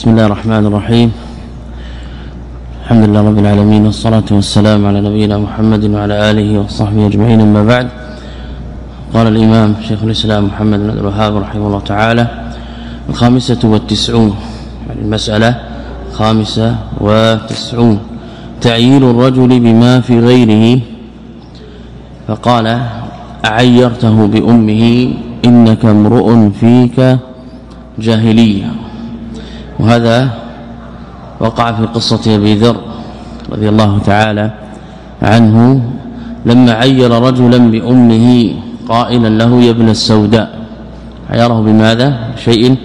بسم الله الرحمن الرحيم الحمد لله رب العالمين والصلاة والسلام على نبينا محمد وعلى آله وصحبه أجمعين أما بعد قال الإمام شيخ الإسلام محمد بن الوهاب رحمه الله تعالى الخامسة والتسعون يعني المسألة خامسة وتسعون تعيين الرجل بما في غيره فقال أعيرته بأمه إنك امرؤ فيك جاهلية وهذا وقع في قصة أبي ذر رضي الله تعالى عنه لما عير رجلا بأمه قائلا له يا ابن السوداء. عيره بماذا؟ شيء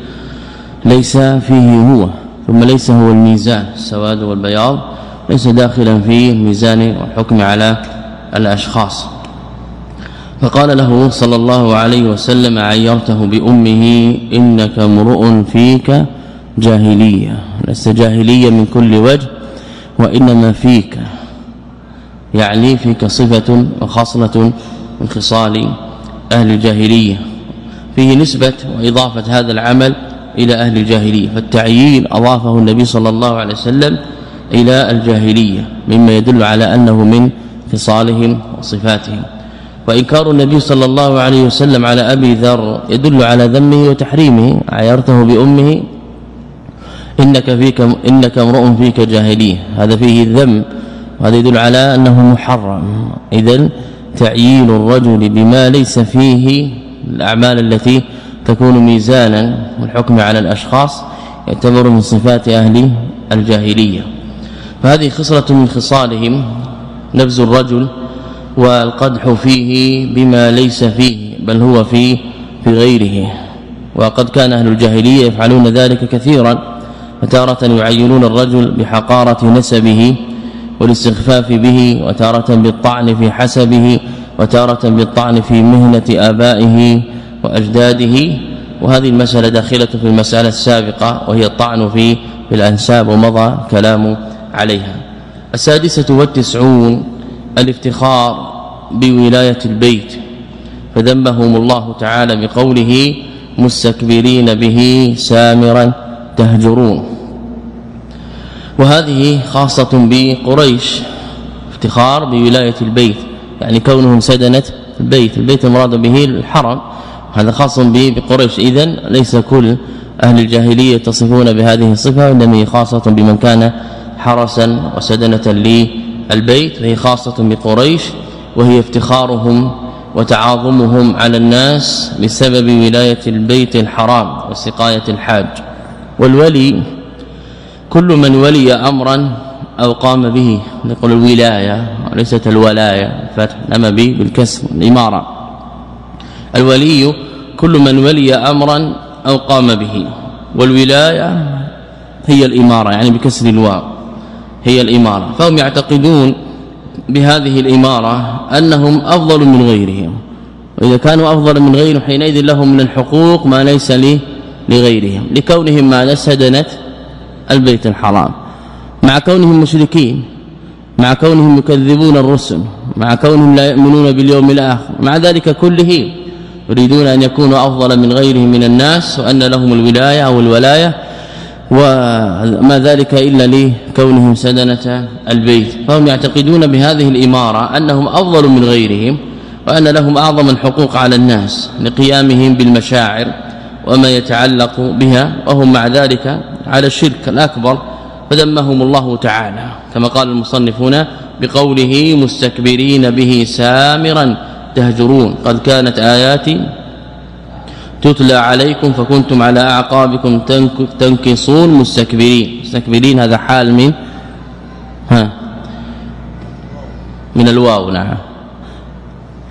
ليس فيه هو ثم ليس هو الميزان السواد والبياض ليس داخلا في الميزان والحكم على الأشخاص. فقال له صلى الله عليه وسلم عيرته بأمه إنك امرؤ فيك جاهلية. لست جاهلية من كل وجه وإنما فيك يعني فيك صفة وخصلة من خصال أهل الجاهلية. فيه نسبة وإضافة هذا العمل إلى أهل الجاهلية فالتعيين أضافه النبي صلى الله عليه وسلم إلى الجاهلية مما يدل على أنه من خصالهم وصفاتهم. وإنكار النبي صلى الله عليه وسلم على أبي ذر يدل على ذمه وتحريمه عيرته بأمه إنك فيك إنك امرؤ فيك جاهليه هذا فيه الذم وهذا يدل على أنه محرم. اذا تعيين الرجل بما ليس فيه الأعمال التي تكون ميزانا والحكم على الأشخاص يعتبر من صفات أهل الجاهلية. فهذه خصلة من خصالهم نبذ الرجل والقدح فيه بما ليس فيه بل هو في في غيره. وقد كان أهل الجاهلية يفعلون ذلك كثيرا. فتارة يعينون الرجل بحقارة نسبه والاستخفاف به وتارة بالطعن في حسبه وتارة بالطعن في مهنة آبائه وأجداده. وهذه المسألة داخلة في المسألة السابقة وهي الطعن في الأنساب ومضى كلام عليها. السادسة والتسعون الافتخار بولاية البيت. فذمهم الله تعالى بقوله مستكبرين به سامرا تهجرون. وهذه خاصة بقريش افتخار بولاية البيت يعني كونهم سدنة البيت البيت المراد به الحرم هذا خاص بقريش. اذا ليس كل أهل الجاهلية يتصفون بهذه الصفة وانما هي خاصة بمن كان حرسا وسدنة للبيت فهي خاصة بقريش وهي افتخارهم وتعاظمهم على الناس بسبب ولاية البيت الحرام وسقاية الحاج. والولي كل من ولي امرا أو قام به نقول الولاية وليست الولاية فتح نما به بالكسر الاماره الولي كل من ولي امرا أو قام به والولاية هي الإمارة يعني بكسر الواو هي الإمارة. فهم يعتقدون بهذه الإمارة أنهم أفضل من غيرهم وإذا كانوا أفضل من غيرهم حينئذ لهم من الحقوق ما ليس لغيرهم. لكونهم ما نسدنت البيت الحرام. مع كونهم مشركين مع كونهم يكذبون الرسل مع كونهم لا يؤمنون باليوم الآخر مع ذلك كله يريدون أن يكونوا أفضل من غيرهم من الناس وأن لهم الولاية أو الولاية وما ذلك إلا لكونهم سدنة البيت. فهم يعتقدون بهذه الإمارة أنهم أفضل من غيرهم وأن لهم أعظم الحقوق على الناس لقيامهم بالمشاعر وما يتعلق بها وهم مع ذلك على الشرك الأكبر فذمهم الله تعالى. كما قال المصنفون بقوله مستكبرين به سامرا تهجرون. قد كانت آياتي تتلى عليكم فكنتم على أعقابكم تنكصون مستكبرين. مستكبرين هذا حال من ها من الواو نعم.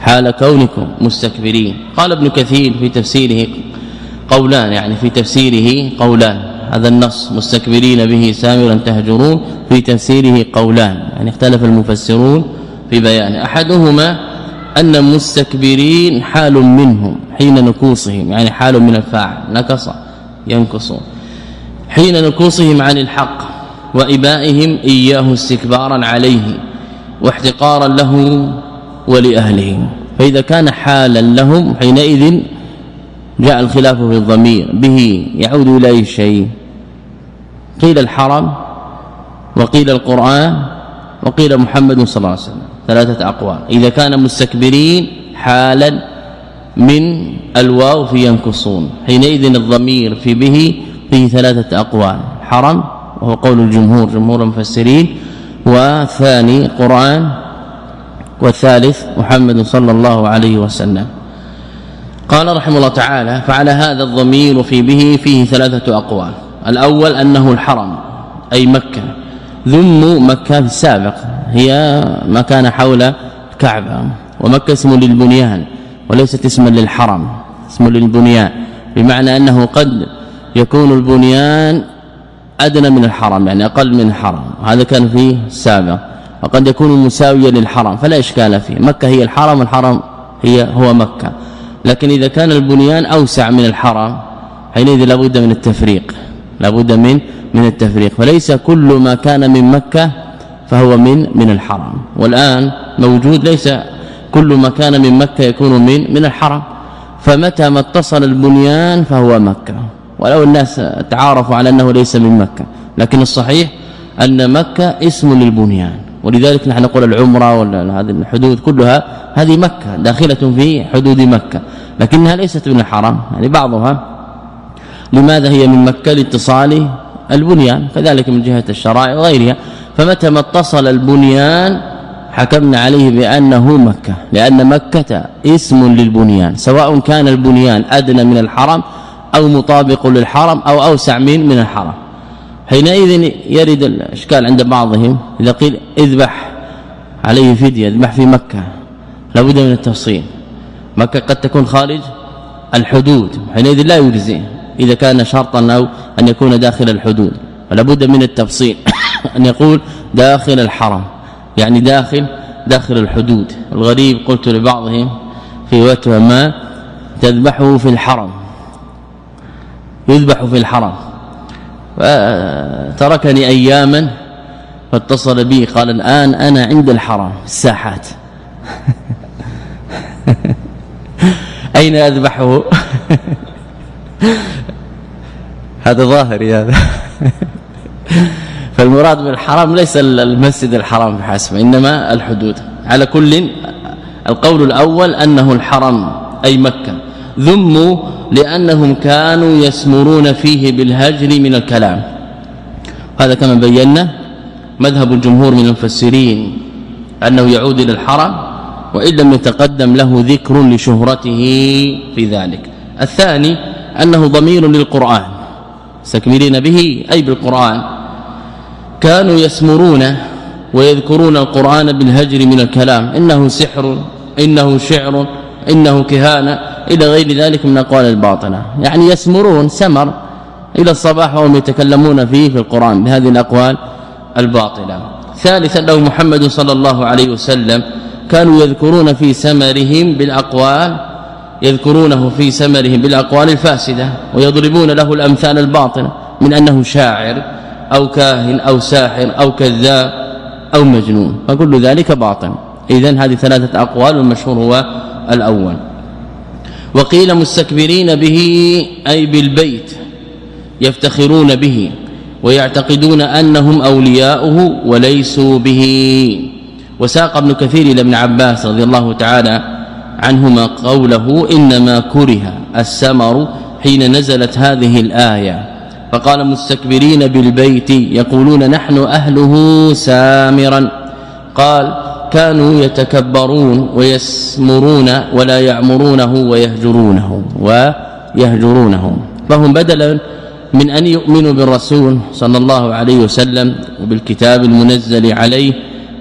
حال كونكم مستكبرين. قال ابن كثير في تفسيره قولان يعني في تفسيره قولان. هذا النص مستكبرين به سامرا تهجرون في تفسيره قولان. يعني اختلف المفسرون في بيان. أحدهما أن مستكبرين حال منهم حين نكوصهم يعني حال من الفاعل نكص ينكص حين نكوصهم عن الحق وإبائهم إياه استكبارا عليه واحتقارا له ولاهله فإذا كان حالا لهم حينئذ جاء الخلاف في الضمير به يعود إلى شيء قيل الحرم وقيل القرآن وقيل محمد صلى الله عليه وسلم. ثلاثة أقوال. إذا كان مستكبرين حالا من الواو في ينكصون حينئذ الضمير في به فيه ثلاثة أقوال. حرم وهو قول الجمهور جمهور المفسرين. وثاني قرآن والثالث محمد صلى الله عليه وسلم. قال رحمه الله تعالى فعلى هذا الضمير في به فيه ثلاثة أقوال. الأول أنه الحرم أي مكة. ذم مكة في السابق هي ما كان حول الكعبة. ومكة اسم للبنيان وليست اسما للحرم اسم للبنيان. بمعنى أنه قد يكون البنيان أدنى من الحرم يعني أقل من الحرم. هذا كان في السابق وقد يكون مساويا للحرم فلا إشكال فيه. مكة هي الحرم والحرم هي هو مكة. لكن إذا كان البنيان أوسع من الحرم حينئذ لابد من التفريق لابد من من التفريق. فليس كل ما كان من مكة فهو من من الحرم والآن موجود ليس كل ما كان من مكة يكون من من الحرم فمتى ما اتصل البنيان فهو مكة. ولو الناس تعارفوا على أنه ليس من مكة لكن الصحيح أن مكة اسم للبنيان. ولذلك نحن نقول العمرة ولا هذه الحدود كلها هذه مكة داخلة في حدود مكة لكنها ليست من الحرم يعني بعضها. لماذا هي من مكة؟ لاتصال البنيان كذلك من جهة الشرائع وغيرها. فمتى ما اتصل البنيان حكمنا عليه بأنه مكة لأن مكة اسم للبنيان سواء كان البنيان أدنى من الحرم أو مطابق للحرم أو أوسع من من الحرم. حينئذ يرد الإشكال عند بعضهم إذا قيل اذبح عليه فدية اذبح في مكة لابد من التفصيل. مكة قد تكون خارج الحدود حينئذ لا يجزي إذا كان شرطا أو أن يكون داخل الحدود. فلا بد من التفصيل أن يقول داخل الحرم يعني داخل داخل الحدود. الغريب قلت لبعضهم في وتوى ما تذبحه في الحرم يذبح في الحرم. تركني أياما فاتصل بي قال الآن أنا عند الحرم الساحات. أين أذبحه؟ هذا ظاهري هذا فالمراد بالحرم ليس المسجد الحرام بحسب إنما الحدود. على كل القول الأول أنه الحرم أي مكة. ذموا لأنهم كانوا يسمرون فيه بالهجر من الكلام. هذا كما بينا مذهب الجمهور من المفسرين أنه يعود إلى الحرم وإن لم يتقدم له ذكر لشهرته في ذلك. الثاني أنه ضمير للقرآن. مستكملين به؟ أي بالقرآن. كانوا يسمرون ويذكرون القرآن بالهجر من الكلام. إنه سحر إنه شعر إنه كهانة إلى غير ذلك من أقوال الباطنة. يعني يسمرون سمر إلى الصباح وهم يتكلمون فيه في القرآن بهذه الأقوال الباطلة. ثالثا له محمد صلى الله عليه وسلم كانوا يذكرون في سمرهم بالأقوال يذكرونه في سمرهم بالأقوال الفاسدة ويضربون له الأمثال الباطنة من أنه شاعر أو كاهن أو ساحر أو كذاب أو مجنون. فكل ذلك باطن. اذا هذه ثلاثة أقوال والمشهور هو الأول. وقيل مستكبرين به أي بالبيت يفتخرون به ويعتقدون أنهم أولياؤه وليسوا به. وساق ابن كثير إلى ابن عباس رضي الله تعالى عنهما قوله إنما كره السمر حين نزلت هذه الآية. فقال مستكبرين بالبيت يقولون نحن أهله سامرا. قال كانوا يتكبرون ويسمرون ولا يعمرونه ويهجرونه ويهجرونه فهم بدلا من أن يؤمنوا بالرسول صلى الله عليه وسلم وبالكتاب المنزل عليه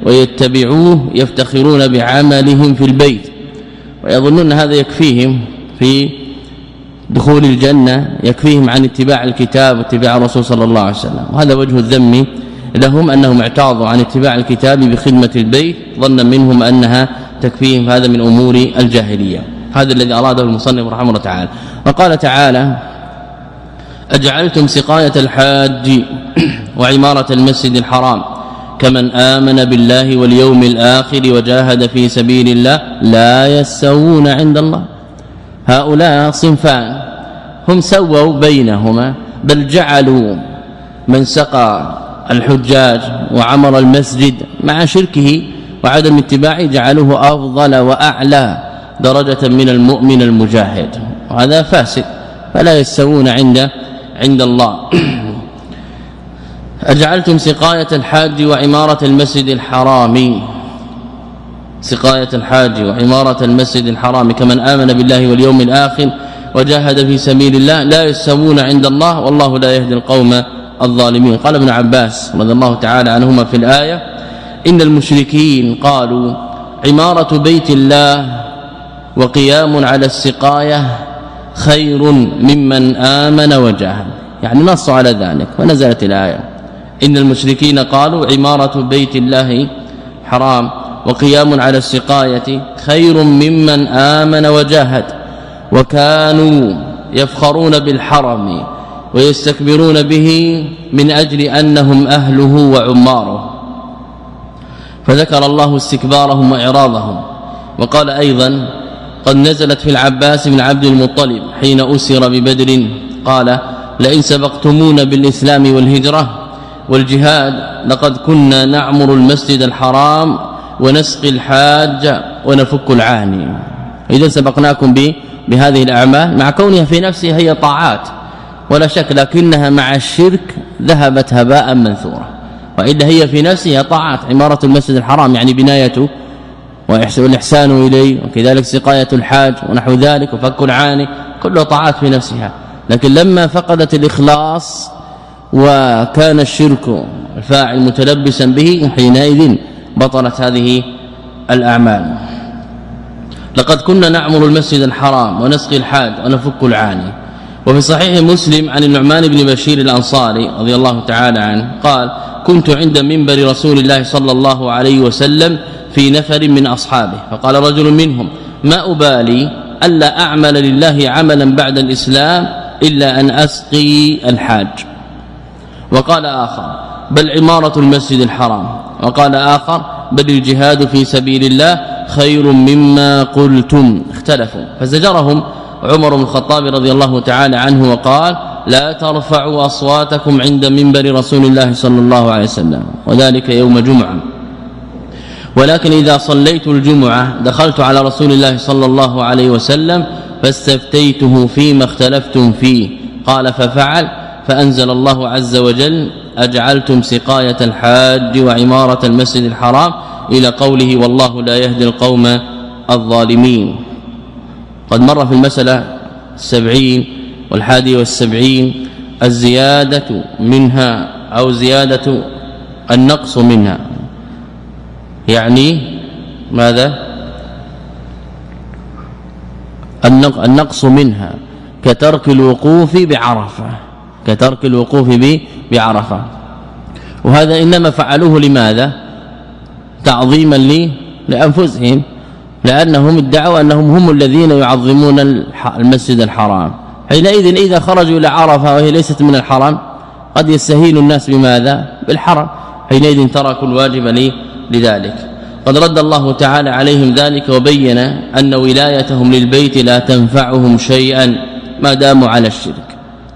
ويتبعوه يفتخرون بعملهم في البيت. ويظنون هذا يكفيهم في دخول الجنة يكفيهم عن اتباع الكتاب واتباع الرسول صلى الله عليه وسلم. وهذا وجه الذم لهم أنهم اعتاضوا عن اتباع الكتاب بخدمة البيت ظنا منهم أنها تكفيهم هذا من أمور الجاهلية. هذا الذي أراده المصنف رحمه الله تعالى. وقال تعالى أجعلتم سقاية الحاج وعمارة المسجد الحرام كمن آمن بالله واليوم الآخر وجاهد في سبيل الله لا يستوون عند الله. هؤلاء صنفان. هم سووا بينهما بل جعلوا من سقى الحجاج وعمر المسجد مع شركه وعدم اتباعه جعلوه أفضل وأعلى درجة من المؤمن المجاهد. وهذا فاسد فلا يستوون عند عند الله. أجعلتم سقاية الحاج وعمارة المسجد الحرام. سقاية الحاج وعمارة المسجد الحرام. كمن آمن بالله واليوم الآخر وجاهد في سبيل الله لا يستوون عند الله والله لا يهدي القوم الظالمين. قال ابن عباس رضي الله تعالى عنهما في الآية إن المشركين قالوا عمارة بيت الله وقيام على السقاية خير ممن آمن وجاهد. يعني نص على ذلك ونزلت الآية. إن المشركين قالوا عمارة بيت الله حرام وقيام على السقاية خير ممن آمن وجاهد وكانوا يفخرون بالحرم ويستكبرون به من أجل أنهم أهله وعماره. فذكر الله استكبارهم وإعراضهم وقال أيضا قد نزلت في العباس بن عبد المطلب حين أسر ببدر قال لئن سبقتمونا بالإسلام والهجرة والجهاد لقد كنا نعمر المسجد الحرام ونسقي الحاج ونفك العاني. اذا سبقناكم بهذه الأعمال مع كونها في نفسها هي طاعات. ولا شك لكنها مع الشرك ذهبت هباء منثورا. والا هي في نفسها طاعات عمارة المسجد الحرام يعني بنايته والإحسان إليه وكذلك سقاية الحاج ونحو ذلك وفك العاني كلها طاعات في نفسها. لكن لما فقدت الإخلاص وكان الشرك الفاعل متلبسا به حينئذ بطلت هذه الأعمال. لقد كنا نعمر المسجد الحرام ونسقي الحاج ونفك العاني. وفي صحيح مسلم عن النعمان بن بشير الأنصاري رضي الله تعالى عنه قال كنت عند منبر رسول الله صلى الله عليه وسلم في نفر من أصحابه. فقال رجل منهم ما أبالي ألا أعمل لله عملا بعد الإسلام إلا أن أسقي الحاج. وقال آخر بل عمارة المسجد الحرام. وقال آخر بل الجهاد في سبيل الله خير مما قلتم. اختلفوا. فزجرهم عمر بن الخطاب رضي الله تعالى عنه وقال لا ترفعوا أصواتكم عند منبر رسول الله صلى الله عليه وسلم وذلك يوم جمعة. ولكن إذا صليت الجمعة دخلت على رسول الله صلى الله عليه وسلم فاستفتيته فيما اختلفتم فيه. قال ففعل فأنزل الله عز وجل أجعلتم سقاية الحاج وعمارة المسجد الحرام إلى قوله والله لا يهدي القوم الظالمين. قد مر في المسألة السبعين والحادي والسبعين الزيادة منها أو زيادة النقص منها. يعني ماذا؟ النقص منها كترك الوقوف بعرفة. كترك الوقوف بعرفة. وهذا إنما فعلوه لماذا؟ تعظيما لي لأنفسهم. لأنهم ادعوا أنهم هم الذين يعظمون المسجد الحرام. حينئذ إذا خرجوا إلى عرفة وهي ليست من الحرم قد يستهين الناس بماذا؟ بالحرم. حينئذ تركوا الواجب لذلك. قد رد الله تعالى عليهم ذلك وبين أن ولايتهم للبيت لا تنفعهم شيئا ما داموا على الشرك.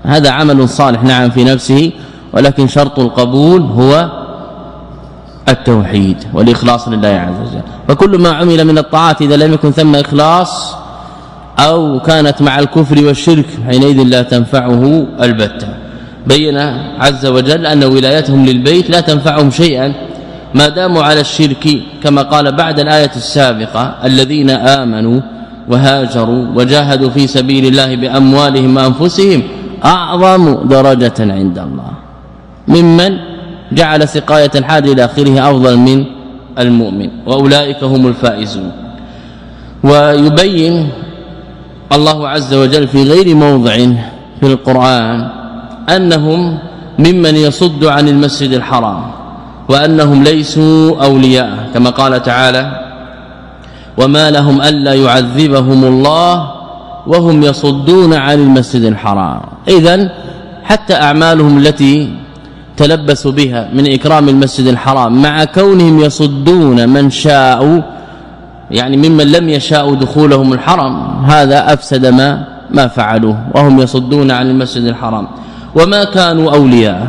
هذا عمل صالح نعم في نفسه ولكن شرط القبول هو التوحيد والإخلاص لله عز وجل. فكل ما عمل من الطاعات إذا لم يكن ثم إخلاص أو كانت مع الكفر والشرك حينئذ لا تنفعه البتة. بين عز وجل أن ولايتهم للبيت لا تنفعهم شيئا. ما داموا على الشرك كما قال بعد الآية السابقة الذين آمنوا وهاجروا وجاهدوا في سبيل الله بأموالهم وأنفسهم أعظم درجة عند الله. ممن جعل سقاية الحاج إلى اخره أفضل من المؤمن وأولئك هم الفائزون. ويبين الله عز وجل في غير موضع في القرآن أنهم ممن يصد عن المسجد الحرام وأنهم ليسوا أولياء كما قال تعالى وما لهم ألا يعذبهم الله وهم يصدون عن المسجد الحرام. اذا حتى أعمالهم التي تلبسوا بها من إكرام المسجد الحرام مع كونهم يصدون من شاءوا يعني ممن لم يشاءوا دخولهم الحرم هذا أفسد ما ما فعلوه وهم يصدون عن المسجد الحرام. وما كانوا أولياء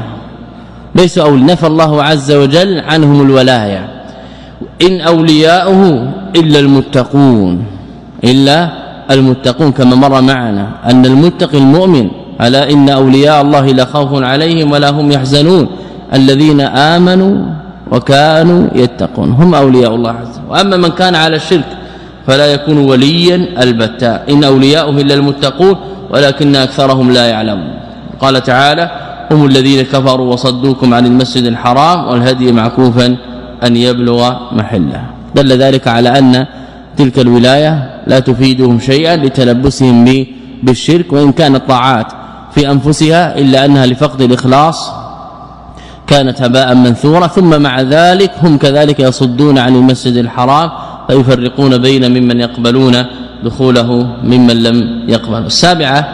ليس أول نفى الله عز وجل عنهم الولاية. إن أولياؤه إلا المتقون إلا المتقون كما مر معنا أن المتقي المؤمن ألا إن أولياء الله لا خوف عليهم ولا هم يحزنون. الذين آمنوا وكانوا يتقون. هم أولياء الله عز وجل. وأما من كان على الشرك فلا يكون وليا البتاء. إن اولياؤه إلا المتقون ولكن أكثرهم لا يعلمون. قال تعالى هم الذين كفروا وصدوكم عن المسجد الحرام والهدي معكوفا أن يبلغ محله. دل ذلك على أن تلك الولاية لا تفيدهم شيئا لتلبسهم بالشرك وإن كانت طاعات في أنفسها إلا أنها لفقد الإخلاص كانت هباء منثورا ثم مع ذلك هم كذلك يصدون عن المسجد الحرام فيفرقون بين ممن يقبلون دخوله ممن لم يقبل السابعة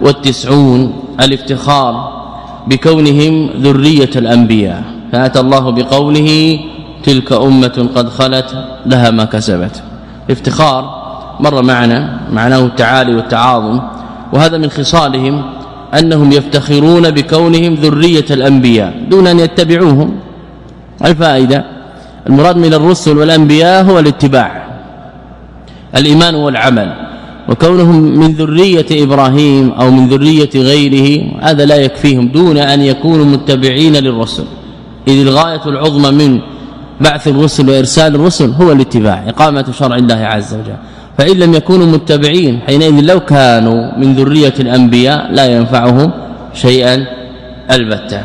والتسعون الافتخار بكونهم ذرية الأنبياء. فأتى الله بقوله تلك أمة قد خلت لها ما كسبت. افتخار مر معنا معناه التعالي والتعاظم وهذا من خصالهم أنهم يفتخرون بكونهم ذرية الأنبياء دون أن يتبعوهم. الفائدة؟ المراد من الرسل والأنبياء هو الاتباع الإيمان والعمل. وكونهم من ذرية إبراهيم أو من ذرية غيره هذا لا يكفيهم دون أن يكونوا متبعين للرسل. إذ الغاية العظمى من بعث الرسل وإرسال الرسل هو الاتباع إقامة شرع الله عز وجل. فإن لم يكونوا متبعين حينئذ لو كانوا من ذرية الأنبياء لا ينفعهم شيئا البتة.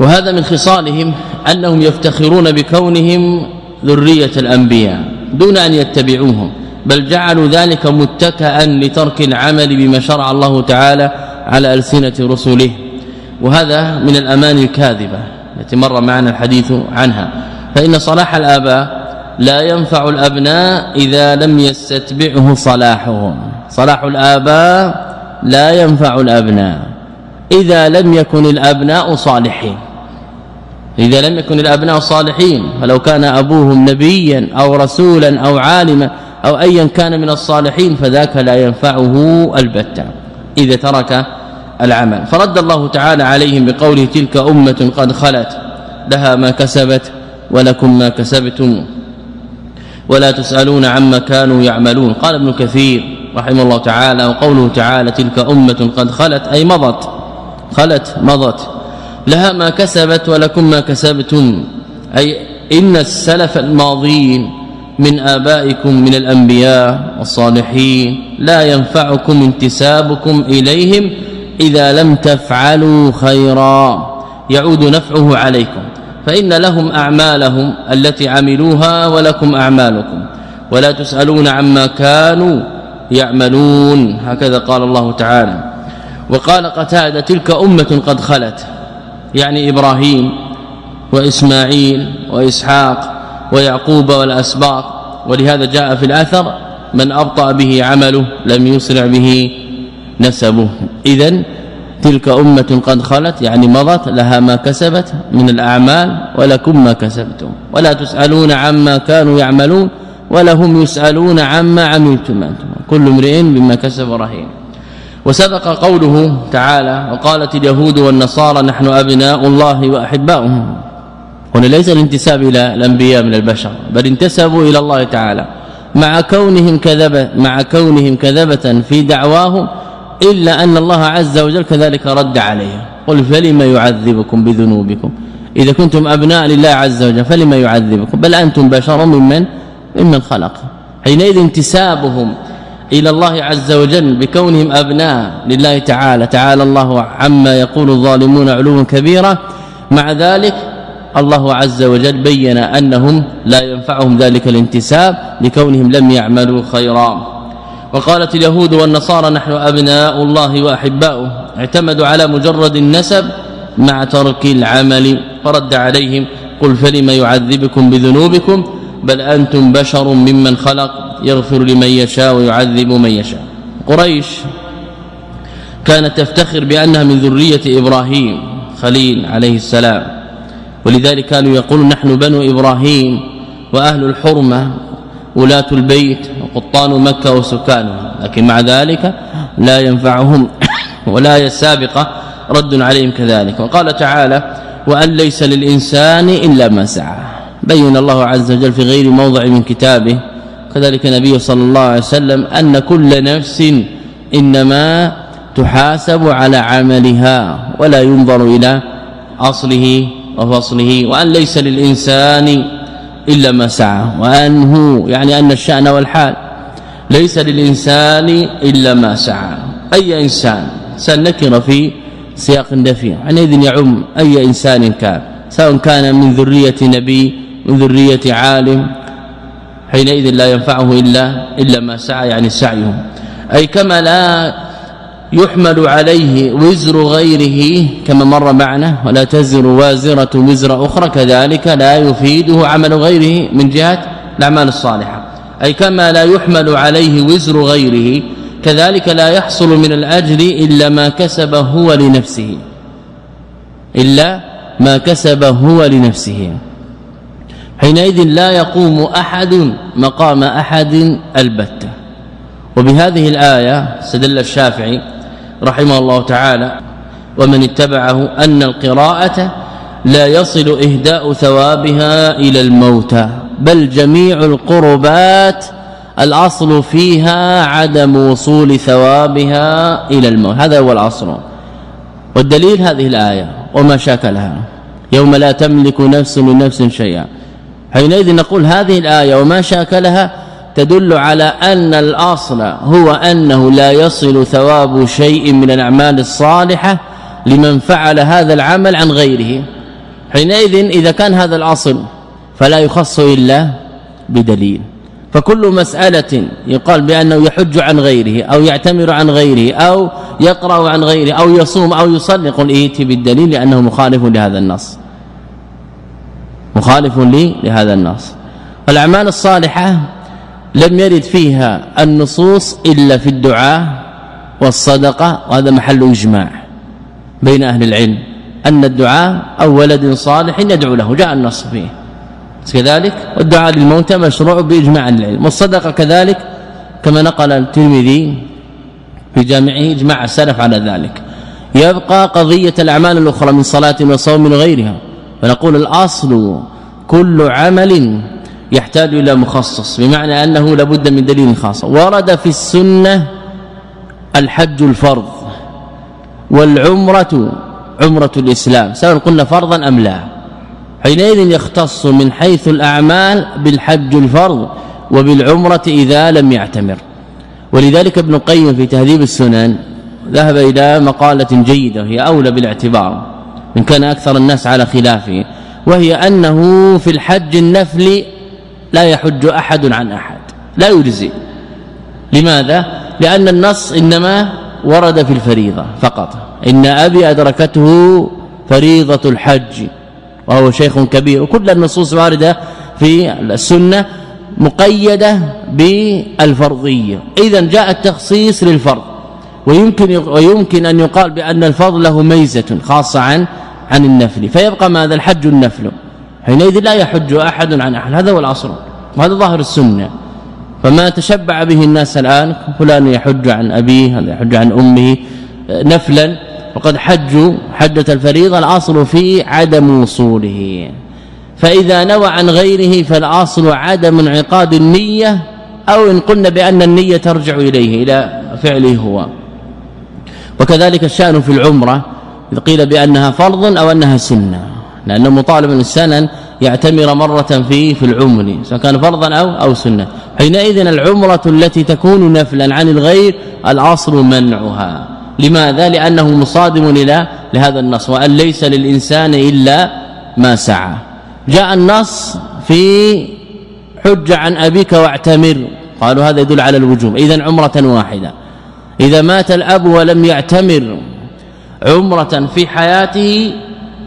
وهذا من خصالهم أنهم يفتخرون بكونهم ذرية الأنبياء دون أن يتبعوهم بل جعلوا ذلك متكئا لترك العمل بما شرع الله تعالى على ألسنة رسله. وهذا من الأمان الكاذبة التي مر معنا الحديث عنها. فإن صلاح الآباء لا ينفع الأبناء إذا لم يستتبعه صلاحهم. صلاح الآباء لا ينفع الأبناء إذا لم يكن الأبناء صالحين. إذا لم يكن الأبناء صالحين ولو كان أبوهم نبيا أو رسولا أو عالما أو أيا كان من الصالحين فذاك لا ينفعه البتة إذا ترك العمل. فرد الله تعالى عليهم بقوله تلك أمة قد خلت لها ما كسبت ولكم ما كسبتم. ولا تسألون عما كانوا يعملون. قال ابن كثير رحمه الله تعالى وقوله تعالى تلك أمة قد خلت أي مضت خلت مضت. لها ما كسبت ولكم ما كسبتم. أي إن السلف الماضين من آبائكم من الأنبياء والصالحين لا ينفعكم انتسابكم إليهم إذا لم تفعلوا خيرا. يعود نفعه عليكم. فإن لهم أعمالهم التي عملوها ولكم أعمالكم. ولا تسألون عما كانوا يعملون. هكذا قال الله تعالى. وقال قتادة تلك أمة قد خلت. يعني إبراهيم وإسماعيل وإسحاق ويعقوب والأسباط. ولهذا جاء في الأثر من أبطأ به عمله لم يسرع به نسبه. اذا تلك أمة قد خلت يعني مضت لها ما كسبت من الأعمال ولكم ما كسبتم. ولا تسألون عما كانوا يعملون ولا هم يسألون عما عملتم أنتم. كل امرئ بما كسب رهين. وسبق قوله تعالى وقالت اليهود والنصارى نحن أبناء الله وأحباؤه. هنا ليس الانتساب إلى الأنبياء من البشر بل انتسبوا إلى الله تعالى. مع كونهم كذبه مع كونهم كذبة في دعواهم إلا أن الله عز وجل كذلك رد عليها قل فلما يعذبكم بذنوبكم؟ إذا كنتم أبناء لله عز وجل فلما يعذبكم؟ بل أنتم بشر ممن؟ ممن خلق. حينئذ انتسابهم إلى الله عز وجل بكونهم أبناء لله تعالى. تعالى الله عما يقول الظالمون علوا كبيرا مع ذلك الله عز وجل بين أنهم لا ينفعهم ذلك الانتساب لكونهم لم يعملوا خيرا. وقالت اليهود والنصارى نحن أبناء الله وأحباؤه اعتمدوا على مجرد النسب مع ترك العمل فرد عليهم قل فلم يعذبكم بذنوبكم؟ بل أنتم بشر ممن خلق يغفر لمن يشاء ويعذب من يشاء. قريش كانت تفتخر بأنها من ذرية إبراهيم خليل عليه السلام ولذلك كانوا يقولون نحن بنو إبراهيم وأهل الحرمة ولاة البيت وقطان مكة وسكانها لكن مع ذلك لا ينفعهم ولا السابقة رد عليهم كذلك. وقال تعالى وأن ليس للإنسان إلا ما سعى. بين الله عز وجل في غير موضع من كتابه. كذلك النبي صلى الله عليه وسلم أن كل نفس إنما تحاسب على عملها ولا ينظر إلى أصله وفصله. وأن ليس للإنسان إلا ما سعى وأنه يعني أن الشأن والحال. ليس للإنسان إلا ما سعى. أي إنسان سنكر في سياق النفي عنئذ يعم أي إنسان كان سواء كان من ذرية نبي من ذرية عالم. حينئذ لا ينفعه إلا إلا ما سعى يعني سعيه. أي كما لا يحمل عليه وزر غيره كما مر معنا ولا تزر وازرة وزر أخرى كذلك لا يفيده عمل غيره من جهة الأعمال الصالحة. أي كما لا يحمل عليه وزر غيره كذلك لا يحصل من الأجر إلا ما كسب هو لنفسه. إلا ما كسب هو لنفسه. حينئذ لا يقوم أحد مقام أحد البتة وبهذه الآية استدل الشافعي رحمه الله تعالى ومن اتبعه أن القراءة لا يصل إهداء ثوابها إلى الموتى بل جميع القربات الأصل فيها عدم وصول ثوابها إلى الموت. هذا هو الأصل. والدليل هذه الآية وما شاكلها يوم لا تملك نفس لنفس شيئا. حينئذ نقول هذه الآية وما شاكلها تدل على أن الأصل هو أنه لا يصل ثواب شيء من الأعمال الصالحة لمن فعل هذا العمل عن غيره. حينئذ إذا كان هذا الأصل فلا يخص إلا بدليل. فكل مسألة يقال بأنه يحج عن غيره أو يعتمر عن غيره أو يقرأ عن غيره أو يصوم أو يصلي قل إيتي بالدليل لأنه مخالف لهذا النص. مخالف لهذا النص. والاعمال الصالحة لم يرد فيها النصوص إلا في الدعاء والصدقة وهذا محل إجماع بين أهل العلم. أن الدعاء أو ولد صالح يدعو له جاء النص فيه. كذلك والدعاء للموتى مشروع بإجماع العلم والصدقة كذلك كما نقل الترمذي في جامعه إجماع السلف على ذلك. يبقى قضية الأعمال الأخرى من صلاة وصوم وغيرها فنقول الأصل كل عمل يحتاج إلى مخصص بمعنى أنه لابد من دليل خاص. ورد في السنة الحج الفرض والعمرة عمرة الإسلام. سواء قلنا فرضا أم لا. حينئذ يختص من حيث الأعمال بالحج الفرض وبالعمرة إذا لم يعتمر. ولذلك ابن قيم في تهذيب السنن ذهب إلى مقالة جيدة هي أولى بالاعتبار إن كان أكثر الناس على خلافه وهي أنه في الحج النفل لا يحج أحد عن أحد. لا يجزي. لماذا؟ لأن النص إنما ورد في الفريضة فقط. إن أبي أدركته فريضة الحج وهو شيخ كبير. وكل النصوص واردة في السنة مقيدة بالفرضية. إذا جاء التخصيص للفرض. ويمكن ويمكن أن يقال بأن الفضل له ميزة خاصة عن عن النفل. فيبقى ماذا؟ الحج النفل. حينئذ لا يحج أحد عن أحد. هذا هو الأصل. وهذا ظاهر السنة. فما تشبع به الناس الآن فلان يحج عن أبيه هذا يحج عن أمه نفلا. وقد حجوا حجة الفريضة الأصل في عدم وصوله. فإذا نوى عن غيره فالأصل عدم انعقاد النية أو إن قلنا بأن النية ترجع إليه إلى فعله هو. وكذلك الشأن في العمرة إذا قيل بأنها فرض أو أنها سنة. لأنه مطالب الانسان ان يعتمر مرة في في العمر سواء كان فرضا أو أو سنة. حينئذ العمرة التي تكون نفلا عن الغير الاصل منعها. لماذا؟ لأنه مصادم إلى لهذا النص وأن ليس للإنسان إلا ما سعى. جاء النص في حج عن أبيك واعتمر. قالوا هذا يدل على الوجوب. اذا عمرة واحدة. إذا مات الأب ولم يعتمر عمرة في حياته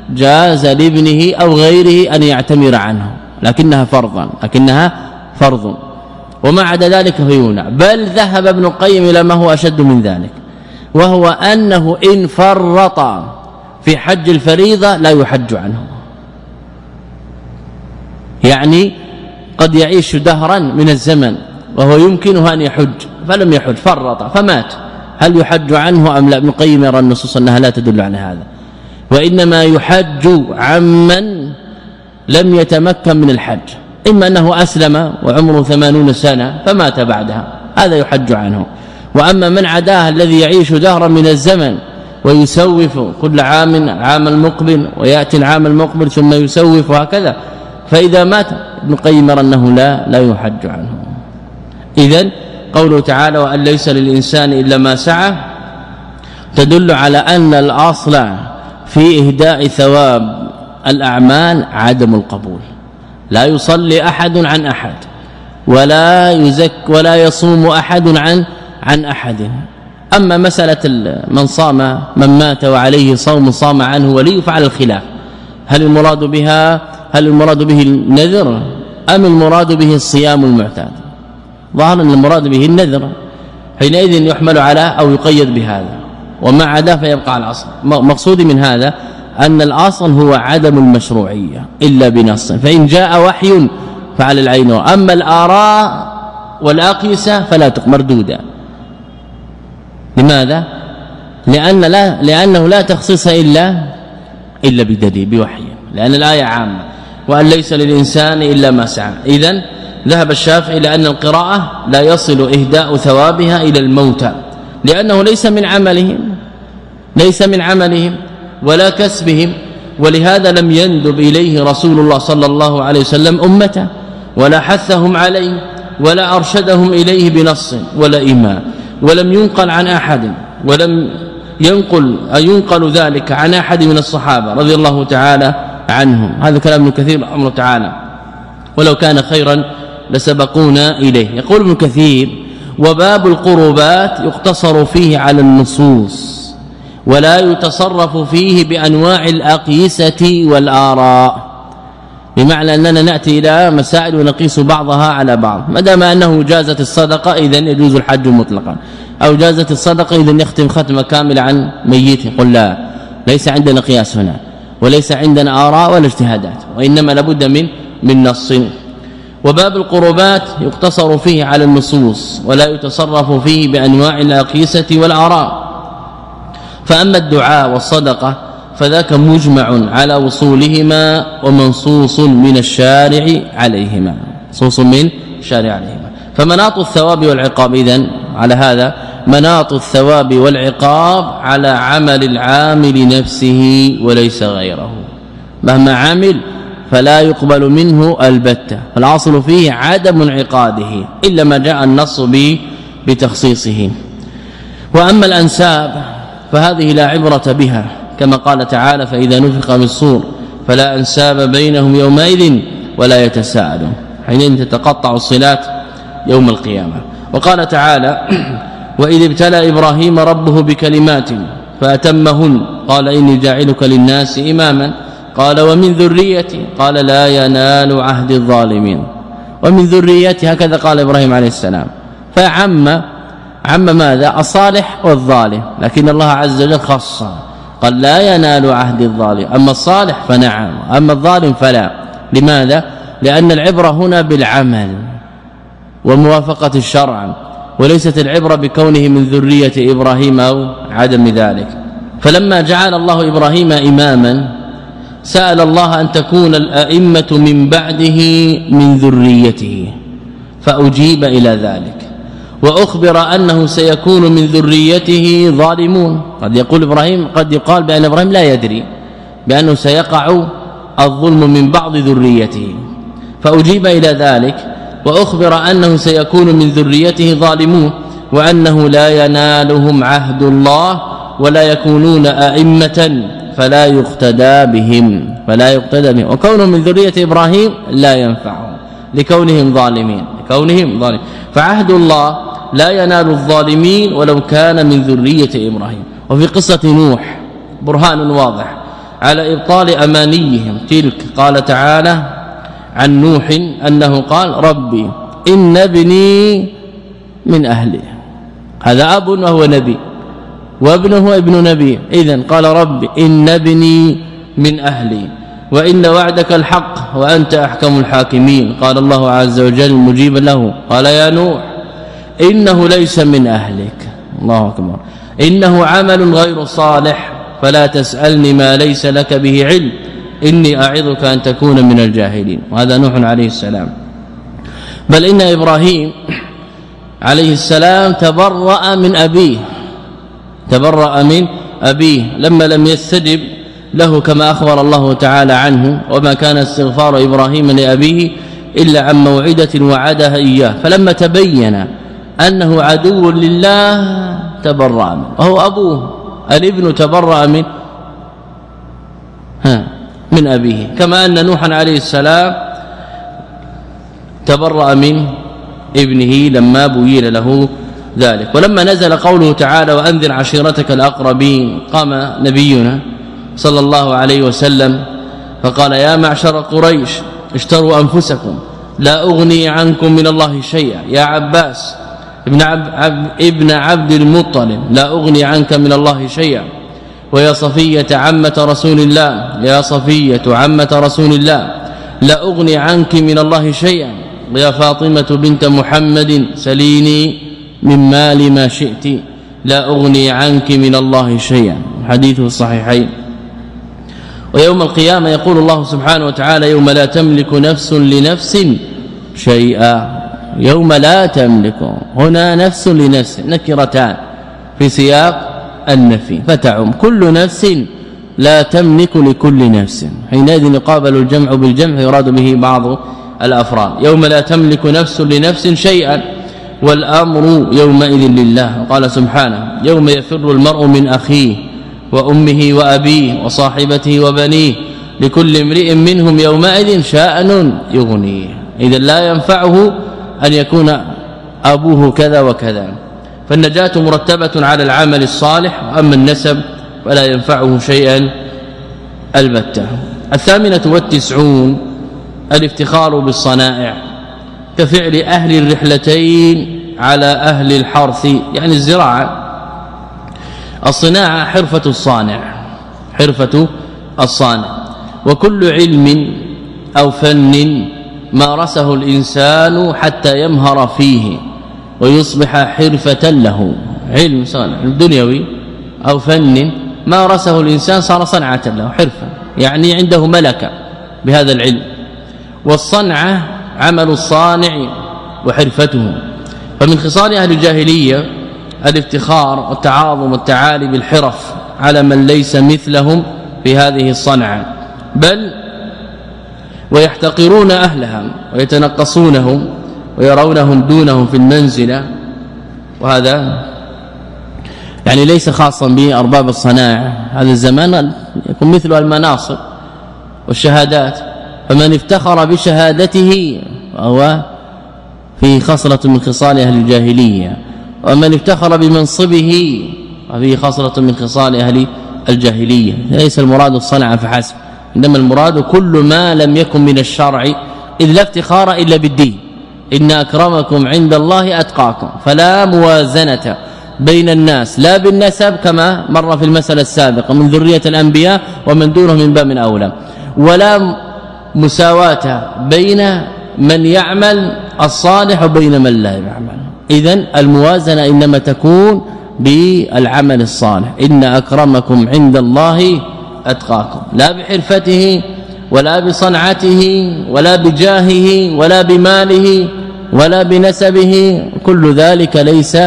جاز لابنه أو غيره أن يعتمر عنه لكنها فرضا لكنها فرض. وما عدا ذلك فيمنع بل ذهب ابن القيم إلى ما هو أشد من ذلك وهو أنه إن فرط في حج الفريضة لا يحج عنه. يعني قد يعيش دهرا من الزمن وهو يمكنه أن يحج فلم يحج فرط فمات. هل يحج عنه أم لا؟ ابن القيم يرى النصوص أنها لا تدل على هذا. وإنما يحج عمن لم يتمكن من الحج. إما أنه أسلم وعمره ثمانون سنة فمات بعدها هذا يحج عنه. وأما من عداه الذي يعيش دهرا من الزمن ويسوف كل عام عام المقبل ويأتي العام المقبل ثم يسوف هكذا فإذا مات ابن يرى أنه لا لا يحج عنه. اذا قوله تعالى وأن ليس للإنسان إلا ما سعى تدل على أن الأصل في إهداء ثواب الأعمال عدم القبول. لا يصلي أحد عن أحد ولا يزك ولا يصوم أحد عن عن أحد. أما مسألة من صام من مات وعليه صوم صام عنه ولي فعل الخلاف. هل المراد بها هل المراد به النذر أم المراد به الصيام المعتاد؟ ظاهر ان المراد به النذر حينئذ يحمل على أو يقيد بهذا. وما عدا فيبقى على الأصل. مقصودي من هذا أن الأصل هو عدم المشروعية إلا بنص. فإن جاء وحي فعلى العين. اما الآراء والاقيسه فلا تقمردودا لماذا؟ لأن لا لأنه لا تخصيص الا إلا بدليل بوحي. لأن الآية عامة. وأن ليس للإنسان إلا ما سعى. اذا ذهب الشافعي إلى أن القراءة لا يصل إهداء ثوابها إلى الموتى. لأنه ليس من عملهم. ليس من عملهم ولا كسبهم ولهذا لم يندب إليه رسول الله صلى الله عليه وسلم أمته ولا حثهم عليه ولا أرشدهم إليه بنص ولا إيمان ولم ينقل عن أحد ولم ينقل ينقل ذلك عن أحد من الصحابة رضي الله تعالى عنهم. هذا كلام ابن كثير الله تعالى. ولو كان خيرا لسبقونا إليه. يقول ابن كثير وباب القربات يقتصر فيه على النصوص. ولا يتصرف فيه بأنواع الأقيسة والآراء. بمعنى أننا نأتي إلى مسائل ونقيس بعضها على بعض. ما دام أنه جازت الصدقة اذا يجوز الحج مطلقا. أو جازت الصدقة اذا يختم ختمه كامله عن ميت. قل لا ليس عندنا قياس هنا وليس عندنا آراء ولا اجتهادات وإنما لابد من من نص. وباب القربات يقتصر فيه على النصوص ولا يتصرف فيه بأنواع الأقيسة والآراء. فأما الدعاء والصدقة فذاك مجمع على وصولهما ومنصوص من الشارع عليهما. منصوص من الشارع عليهما. فمناط الثواب والعقاب اذا على هذا مناط الثواب والعقاب على عمل العامل نفسه وليس غيره. مهما عمل فلا يقبل منه البتة. فالأصل فيه عدم انعقاده إلا ما جاء النص بتخصيصه. وأما الأنساب فهذه لا عبرة بها كما قال تعالى فإذا نفخ الصور فلا أنساب بينهم يومئذ ولا يتساءلون حينئذ تتقطع الصلات يوم القيامة. وقال تعالى وإذ ابتلى إبراهيم ربه بكلمات فأتمهن قال إني جاعلك للناس إماما قال ومن ذريتي قال لا ينال عهد الظالمين ومن ذريتي هكذا قال إبراهيم عليه السلام. فعم عم ماذا؟ الصالح والظالم. لكن الله عز وجل خص قال لا ينال عهد الظالم. أما الصالح فنعم. أما الظالم فلا. لماذا؟ لأن العبرة هنا بالعمل وموافقة الشرع وليست العبرة بكونه من ذرية إبراهيم أو عدم ذلك. فلما جعل الله إبراهيم إماما سأل الله أن تكون الأئمة من بعده من ذريته فأجيب إلى ذلك. وأخبر أنه سيكون من ذريته ظالمون. قد يقول إبراهيم قد يقال بأن إبراهيم لا يدري بأنه سيقع الظلم من بعض ذريته. فأجيب إلى ذلك وأخبر أنه سيكون من ذريته ظالمون وأنه لا ينالهم عهد الله ولا يكونون أئمة فلا يقتدى بهم فلا يقتدى بهم. وكونهم من ذرية إبراهيم لا ينفعهم لكونهم ظالمين لكونهم ظالمين. فعهد الله لا ينال الظالمين ولو كان من ذرية إبراهيم. وفي قصة نوح برهان واضح على إبطال أمانيهم. تلك قال تعالى عن نوح أنه قال ربي إن ابني من أهلي. هذا أب وهو نبي وابنه ابن نبي. اذا قال ربي إن ابني من أهلي وإن وعدك الحق وأنت أحكم الحاكمين. قال الله عز وجل مجيبا له. قال يا نوح إنه ليس من أهلك. الله أكبر. إنه عمل غير صالح. فلا تسألني ما ليس لك به علم. إني أعظك أن تكون من الجاهلين. وهذا نوح عليه السلام. بل إن إبراهيم عليه السلام تبرأ من أبيه. تبرأ من أبيه. لما لم يستجب له كما أخبر الله تعالى عنه. وما كان استغفار إبراهيم لأبيه إلا عن موعدة وعدها إياه. فلما تبين أنه عدو لله تبرأ منه. وهو أبوه. الابن تبرأ من ها من أبيه. كما أن نوحا عليه السلام تبرأ من ابنه لما بين له ذلك. ولما نزل قوله تعالى وأنذر عشيرتك الأقربين قام نبينا صلى الله عليه وسلم فقال يا معشر قريش اشتروا أنفسكم. لا أغني عنكم من الله شيئا. يا عباس ابن عبد ابن عبد المطلب لا أغني عنك من الله شيئا. ويا صفية عمة رسول الله يا صفية عمة رسول الله لا أغني عنك من الله شيئا. ويا فاطمة بنت محمد سليني من مال ما شئت لا أغني عنك من الله شيئا. حديث الصحيحين. ويوم القيامة يقول الله سبحانه وتعالى يوم لا تملك نفس لنفس شيئا. يوم لا تملك هنا نفس لنفس نكرتان في سياق النفي فتعم. كل نفس لا تملك لكل نفس. حينئذ يقابل الجمع بالجمع يراد به بعض الأفراد. يوم لا تملك نفس لنفس شيئا والأمر يومئذ لله. قال سبحانه يوم يفر المرء من أخيه وأمه وأبيه وصاحبته وبنيه لكل امرئ منهم يومئذ شأن يغنيه. اذا لا ينفعه أن يكون أبوه كذا وكذا. فالنجاة مرتبة على العمل الصالح وأما النسب فلا ينفعه شيئا البتة. الثامنة والتسعون الافتخار بالصنائع. كفعل أهل الرحلتين على أهل الحرث يعني الزراعة. الصناعة حرفة الصانع حرفة الصانع. وكل علم أو فن مارسه الإنسان حتى يمهر فيه ويصبح حرفة له. علم صانع دنيوي أو فن مارسه الإنسان صار صنعة له حرفة يعني عنده ملكة بهذا العلم. والصنعة عمل الصانع وحرفته. فمن خصال أهل الجاهلية الافتخار والتعاظم والتعالي بالحرف على من ليس مثلهم في هذه الصنعة بل ويحتقرون اهلها ويتنقصونهم ويرونهم دونهم في المنزلة. وهذا يعني ليس خاصا بأرباب الصنائع هذا الزمان يكون مثل المناصب والشهادات. فمن افتخر بشهادته فهو في خصلة من خصال أهل الجاهلية. ومن افتخر بمنصبه ففيه خصلة من خصال أهل الجاهلية. ليس المراد الصنعة فحسب. إنما المراد كل ما لم يكن من الشرع اذ لا افتخار إلا بالدين. إن أكرمكم عند الله أتقاكم. فلا موازنة بين الناس. لا بالنسب كما مر في المسألة السابقة. من ذرية الأنبياء ومن دونهم من باب أولى. ولا مساواة بين من يعمل الصالح وبين من لا يعمل. اذا الموازنة إنما تكون بالعمل الصالح. إن أكرمكم عند الله أتقاكم. لا بحرفته ولا بصنعته ولا بجاهه ولا بماله ولا بنسبه. كل ذلك ليس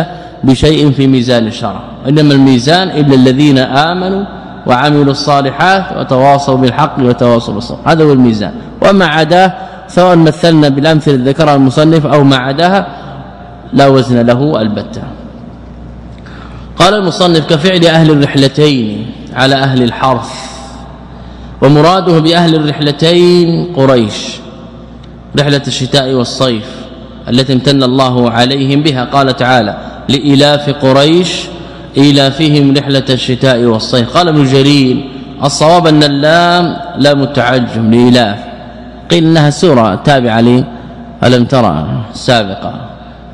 بشيء في ميزان الشرع. إنما الميزان إلا الذين آمنوا وعملوا الصالحات وتواصوا بالحق وتواصوا بالصبر. هذا هو الميزان. وما عداه سواء مثلنا بالأمثلة ذكرها المصنف أو ما عداها لا وزن له البتة. قال المصنف كفعل أهل الرحلتين. على أهل الحرث ومراده بأهل الرحلتين قريش رحلة الشتاء والصيف التي امتن الله عليهم بها. قال تعالى لإلاف قريش إلافهم رحلة الشتاء والصيف. قال ابن جرير الصواب أن اللام لام التعجم لإلاف. قيل إنها سورة تابعة لي ألم ترى السابقه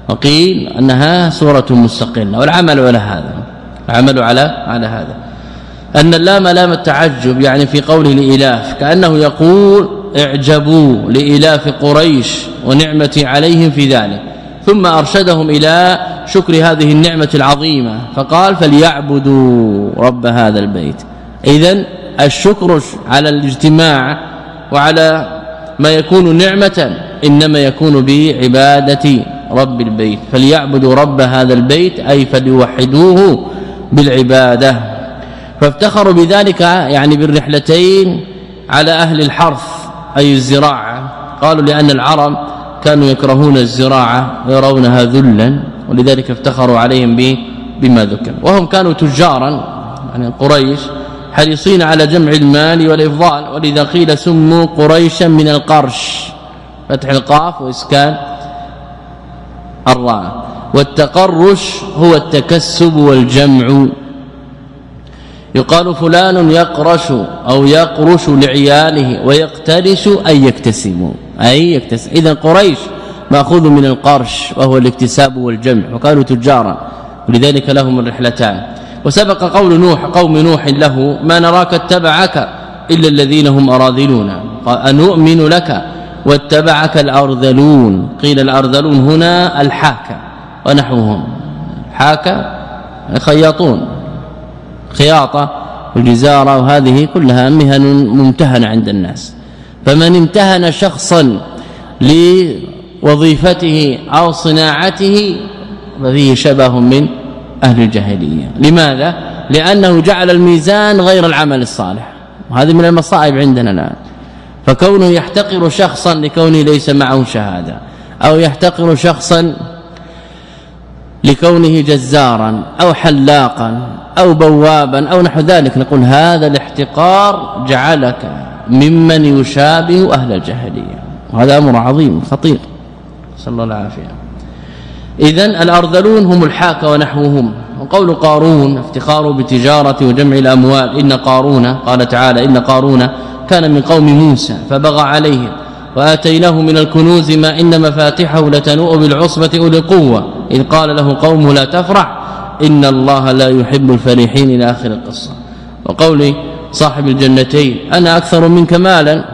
وقيل إنها سورة مستقلة والعمل على هذا العمل على على هذا. أن اللام لام التعجب يعني في قوله لإلاف كأنه يقول اعجبوا لإلاف قريش ونعمتي عليهم في ذلك. ثم أرشدهم إلى شكر هذه النعمة العظيمة فقال فليعبدوا رب هذا البيت. اذا الشكر على الاجتماع وعلى ما يكون نعمة إنما يكون بعبادة رب البيت. فليعبدوا رب هذا البيت أي فليوحدوه بالعبادة. فافتخروا بذلك يعني بالرحلتين على أهل الحرث أي الزراعة. قالوا لأن العرب كانوا يكرهون الزراعة ويرونها ذلا ولذلك افتخروا عليهم بما ذكر. وهم كانوا تجارا يعني قريش حريصين على جمع المال والإفضال. ولذا قيل سموا قريشا من القرش فتح القاف وإسكان الراء. والتقرش هو التكسب والجمع. يقال فلان يقرش أو يقرش لعياله ويقترش أي يكتسب أي يكتسب إذا قريش مأخوذ من القرش وهو الاكتساب والجمع وكانوا تجارا ولذلك لهم الرحلتان. وسبق قول نوح قوم نوح له ما نراك اتبعك إلا الذين هم أراذلون. أنؤمن لك واتبعك الأرذلون. قيل الأرذلون هنا الحاكه ونحوهم. حاكه خياطون. خياطة والجزارة وهذه كلها مهن ممتهنة عند الناس. فمن امتهن شخصا لوظيفته أو صناعته ففيه شبه من أهل الجاهلية. لماذا؟ لأنه جعل الميزان غير العمل الصالح. وهذه من المصائب عندنا الآن. فكونه يحتقر شخصا لكونه ليس معه شهادة أو يحتقر شخصا لكونه جزارا أو حلاقا أو بوابا أو نحو ذلك. نقول هذا الاحتقار جعلك ممن يشابه أهل الجاهلية. وهذا أمر عظيم خطير. صلى الله العافية. اذا الأرذلون هم الحاكة ونحوهم. وقول قارون افتخاره بتجارة وجمع الأموال. إن قارون قال تعالى إن قارون كان من قوم موسى فبغى عليهم. وآتيناه من الكنوز ما إن مفاتحه لتنوء بالعصبة أولي القوة. اذ قال له قومه لا تفرح إن الله لا يحب الفرحين إلى آخر القصة. وقول صاحب الجنتين أنا أكثر منك مالا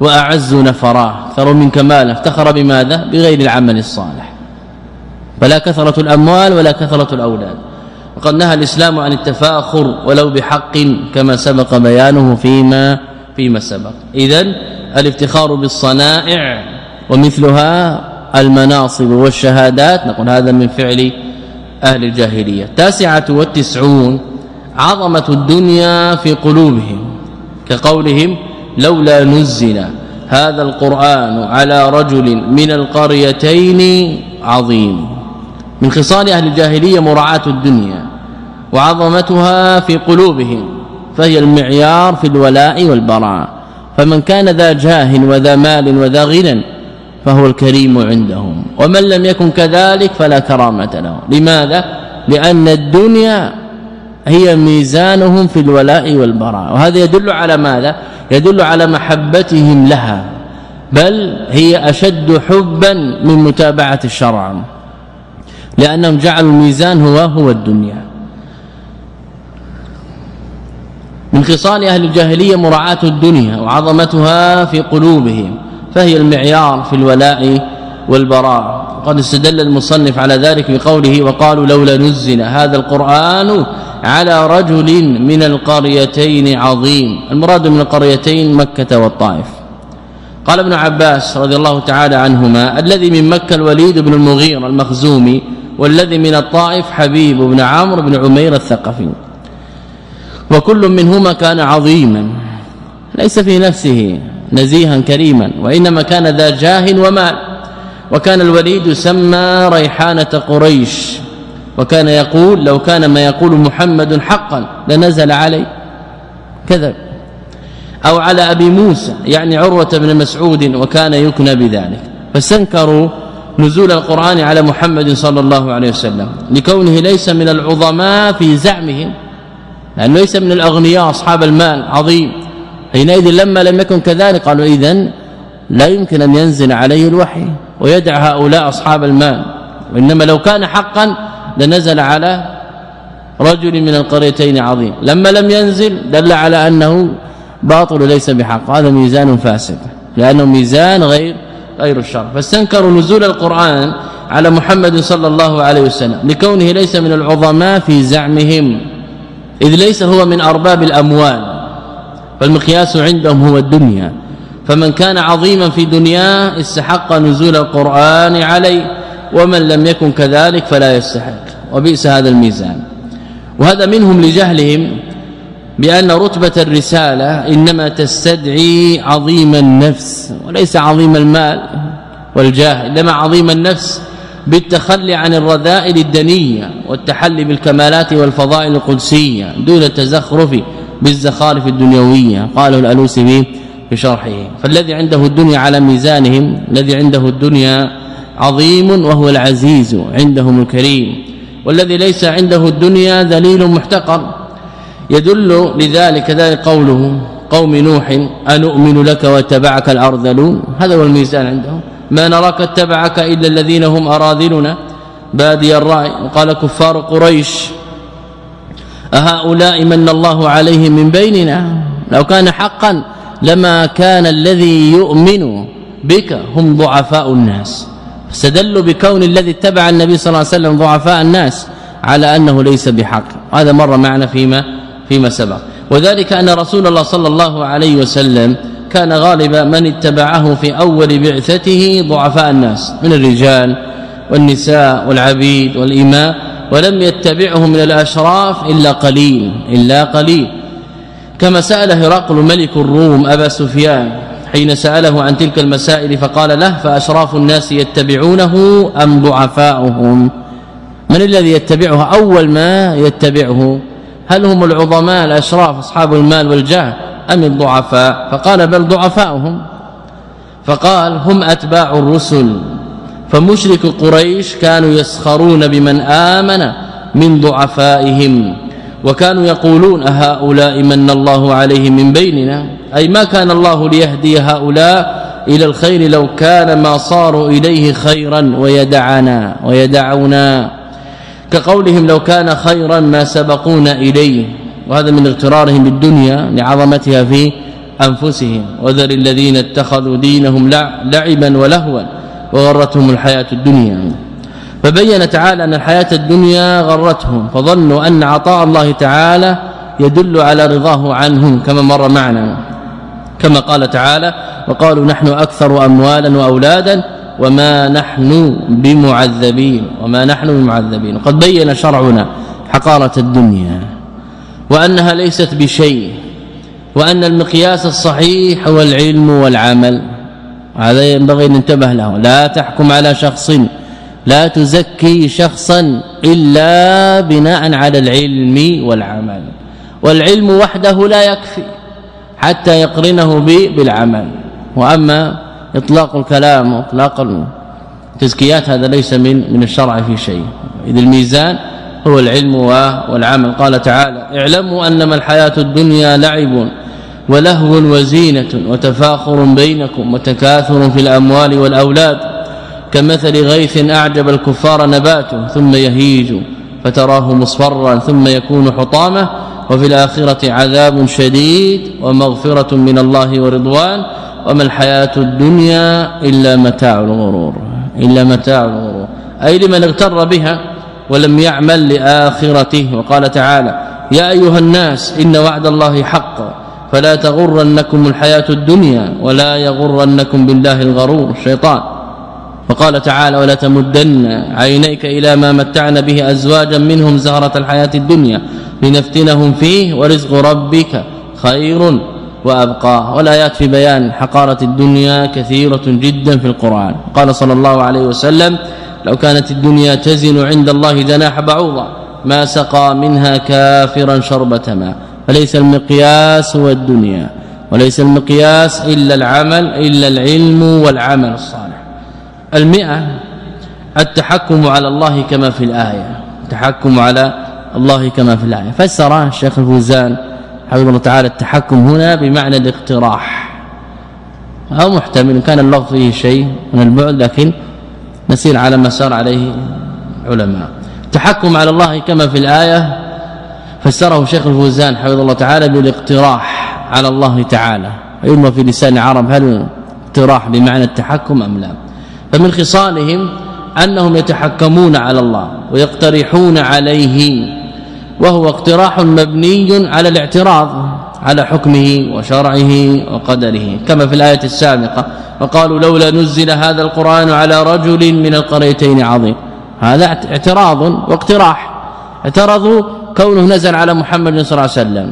وأعز نفرا أكثر منك مالا. افتخر بماذا؟ بغير العمل الصالح. فلا كثرة الأموال ولا كثرة الأولاد. وقد نهى الإسلام عن التفاخر ولو بحق كما سبق بيانه فيما فيما سبق. اذا الافتخار بالصنائع ومثلها المناصب والشهادات نقول هذا من فعل أهل الجاهلية. التاسعة والتسعون عظمة الدنيا في قلوبهم كقولهم لولا نزل هذا القرآن على رجل من القريتين عظيم. من خصال أهل الجاهلية مراعاة الدنيا وعظمتها في قلوبهم فهي المعيار في الولاء والبراء. فمن كان ذا جاه وذا مال وذا غنى فهو الكريم عندهم. ومن لم يكن كذلك فلا كرامة له. لماذا؟ لأن الدنيا هي ميزانهم في الولاء والبراء. وهذا يدل على ماذا؟ يدل على محبتهم لها. بل هي أشد حبا من متابعة الشرع. لأنهم جعلوا الميزان هو هو الدنيا. من خصال أهل الجاهلية مراعاة الدنيا وعظمتها في قلوبهم. فهي المعيار في الولاء والبراء. وقد استدل المصنف على ذلك بقوله وقالوا لولا نزل هذا القرآن على رجل من القريتين عظيم. المراد من القريتين مكة والطائف. قال ابن عباس رضي الله تعالى عنهما الذي من مكة الوليد بن المغير المخزومي والذي من الطائف حبيب بن عمرو بن عمير الثقفي. وكل منهما كان عظيما. ليس في نفسه نزيها كريما وإنما كان ذا جاه ومال. وكان الوليد يسمى ريحانة قريش. وكان يقول لو كان ما يقول محمد حقا لنزل علي كذب أو على أبي موسى يعني عروة بن مسعود وكان يكنى بذلك. فاستنكروا نزول القرآن على محمد صلى الله عليه وسلم لكونه ليس من العظماء في زعمهم لأنه ليس من الأغنياء أصحاب المال عظيم. حينئذ لما لم يكن كذلك قالوا اذا لا يمكن أن ينزل عليه الوحي ويدع هؤلاء أصحاب المال وإنما لو كان حقا لنزل على رجل من القريتين عظيم لما لم ينزل دل على أنه باطل ليس بحق هذا ميزان فاسد لأنه ميزان غير غير الشر فاستنكروا نزول القرآن على محمد صلى الله عليه وسلم لكونه ليس من العظماء في زعمهم إذ ليس هو من أرباب الأموال فالمقياس عندهم هو الدنيا. فمن كان عظيما في دنياه استحق نزول القرآن عليه ومن لم يكن كذلك فلا يستحق وبئس هذا الميزان. وهذا منهم لجهلهم بأن رتبة الرسالة إنما تستدعي عظيم النفس وليس عظيم المال والجاه إنما عظيم النفس بالتخلي عن الرذائل الدنية والتحلي بالكمالات والفضائل القدسية دون التزخرف بالزخارف الدنيوية. قاله الألوسي في شرحه. فالذي عنده الدنيا على ميزانهم الذي عنده الدنيا عظيم وهو العزيز عندهم الكريم. والذي ليس عنده الدنيا ذليل محتقر. يدل لذلك ذلك قوله قوم نوح أنؤمن لك واتبعك الأرذلون؟ هذا هو الميزان عندهم. ما نراك اتبعك إلا الذين هم أراذلنا. بادي الرأي. وقال كفار قريش أهؤلاء من الله عليهم من بيننا؟ لو كان حقا لما كان الذي يؤمن بك هم ضعفاء الناس. استدلوا بكون الذي اتبع النبي صلى الله عليه وسلم ضعفاء الناس على أنه ليس بحق. هذا مر معنا فيما فيما سبق. وذلك أن رسول الله صلى الله عليه وسلم كان غالب من اتبعه في أول بعثته ضعفاء الناس من الرجال والنساء والعبيد والإماء. ولم يتبعه من الأشراف إلا قليل إلا قليل. كما سأل هرقل ملك الروم أبا سفيان حين سأله عن تلك المسائل فقال له فأشراف الناس يتبعونه أم ضعفاؤهم؟ من الذي يتبعه؟ أول ما يتبعه هل هم العظماء الأشراف أصحاب المال والجاه أم الضعفاء؟ فقال بل ضعفاؤهم. فقال هم أتباع الرسل. فمشرك قريش كانوا يسخرون بمن آمن من ضعفائهم وكانوا يقولون هؤلاء من الله عليهم من بيننا؟ أي ما كان الله ليهدي هؤلاء إلى الخير لو كان ما صاروا إليه خيرا ويدعنا ويدعونا. كقولهم لو كان خيرا ما سبقونا إليه. وهذا من اغترارهم بالدنيا لعظمتها في أنفسهم. وذر الذين اتخذوا دينهم لعبا ولهوا. وغرتهم الحياة الدنيا. فبين تعالى أن الحياة الدنيا غرتهم فظنوا أن عطاء الله تعالى يدل على رضاه عنهم كما مر معنا. كما قال تعالى وقالوا نحن أكثر أموالا وأولادا وما نحن بمعذبين وما نحن بمعذبين. قد بين شرعنا حقارة الدنيا وأنها ليست بشيء وأن المقياس الصحيح هو العلم والعمل. هذا ينبغي أن ننتبه له. لا تحكم على شخص. لا تزكي شخصا إلا بناء على العلم والعمل. والعلم وحده لا يكفي حتى يقرنه بالعمل. وأما إطلاق الكلام وإطلاق التزكيات هذا ليس من من الشرع في شيء. إذ الميزان هو العلم والعمل. قال تعالى اعلموا أنما الحياة الدنيا لعب. ولهو وزينة وتفاخر بينكم وتكاثر في الأموال والأولاد. كمثل غيث أعجب الكفار نباته ثم يهيج فتراه مصفرا ثم يكون حطامة. وفي الآخرة عذاب شديد ومغفرة من الله ورضوان. وما الحياة الدنيا إلا متاع الغرور إلا متاع الغرور. أي لمن اغتر بها ولم يعمل لآخرته. وقال تعالى يا أيها الناس إن وعد الله حق. فلا تغرنكم الحياة الدنيا ولا يغرنكم بالله الغرور الشيطان. وقال تعالى ولا تمدن عينيك إلى ما متعنا به أزواجا منهم زهرة الحياة الدنيا لنفتنهم فيه ورزق ربك خير وأبقى. والايات في بيان حقارة الدنيا كثيرة جدا في القرآن. قال صلى الله عليه وسلم لو كانت الدنيا تزن عند الله جناح بعوضة ما سقى منها كافرا شربة ماء. فليس المقياس هو الدنيا وليس المقياس إلا العمل إلا العلم والعمل الصالح. المئة التحكم على الله كما في الآية. التحكم على الله كما في الآية. فسر الشيخ الفوزان حفظه الله تعالى التحكم هنا بمعنى الاقتراح. أو محتمل كان اللفظ فيه شيء من البعد لكن نسير على ما سار عليه علماء. التحكم على الله كما في الآية فسره شيخ الفوزان حفظه الله تعالى بالاقتراح على الله تعالى. يرمى في لسان العرب هل اقتراح بمعنى التحكم أم لا؟ فمن خصالهم أنهم يتحكمون على الله ويقترحون عليه وهو اقتراح مبني على الاعتراض على حكمه وشرعه وقدره. كما في الآية السابقة وقالوا لولا نزل هذا القرآن على رجل من القريتين عظيم. هذا اعتراض واقتراح. اعترضوا كونه نزل على محمد صلى الله عليه وسلم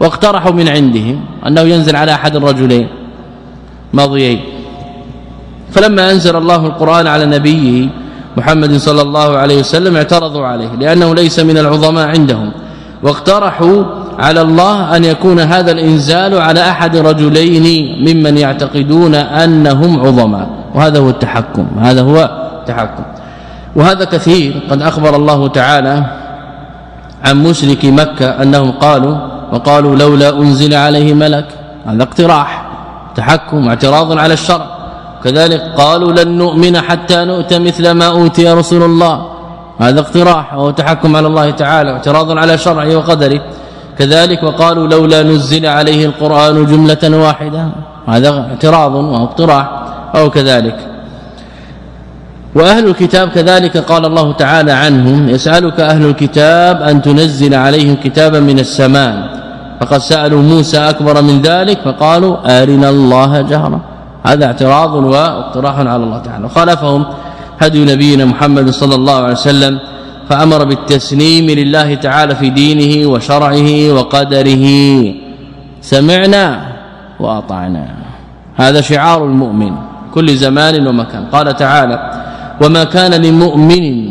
واقترحوا من عندهم أنه ينزل على أحد الرجلين ماضيين فلما أنزل الله القرآن على نبيه محمد صلى الله عليه وسلم اعترضوا عليه لأنه ليس من العظماء عندهم. واقترحوا على الله أن يكون هذا الإنزال على أحد رجلين ممن يعتقدون أنهم عظماء. وهذا هو التحكم هذا هو التحكم. وهذا كثير قد أخبر الله تعالى عن مشرك مكة أنهم قالوا وقالوا لولا أنزل عليه ملك. هذا اقتراح تحكم اعتراض على الشرع. كذلك قالوا لن نؤمن حتى نؤتى مثل ما أوتي رسول الله. هذا اقتراح وهو تحكم على الله تعالى اعتراض على شرعه وقدره. كذلك وقالوا لولا نزل عليه القرآن جملة واحدة. هذا اعتراض وهو اقتراح أو كذلك. وأهل الكتاب كذلك قال الله تعالى عنهم يسألك أهل الكتاب أن تنزل عليهم كتابا من السماء. فقد سألوا موسى أكبر من ذلك فقالوا أرنا الله جهرا. هذا اعتراض واقتراح على الله تعالى. وخالفهم هدي نبينا محمد صلى الله عليه وسلم فأمر بالتسليم لله تعالى في دينه وشرعه وقدره. سمعنا وأطعنا. هذا شعار المؤمن كل زمان ومكان. قال تعالى وما كان لمؤمن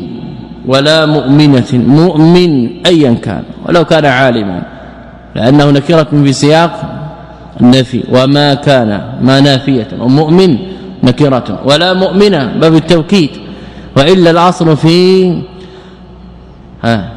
ولا مؤمنة مؤمن ايا كان ولو كان عالما لأنه نكرة في سياق النفي وما كان ما نافية ومؤمن نكرة ولا مؤمنة باب التوكيد وإلا الاصل في ها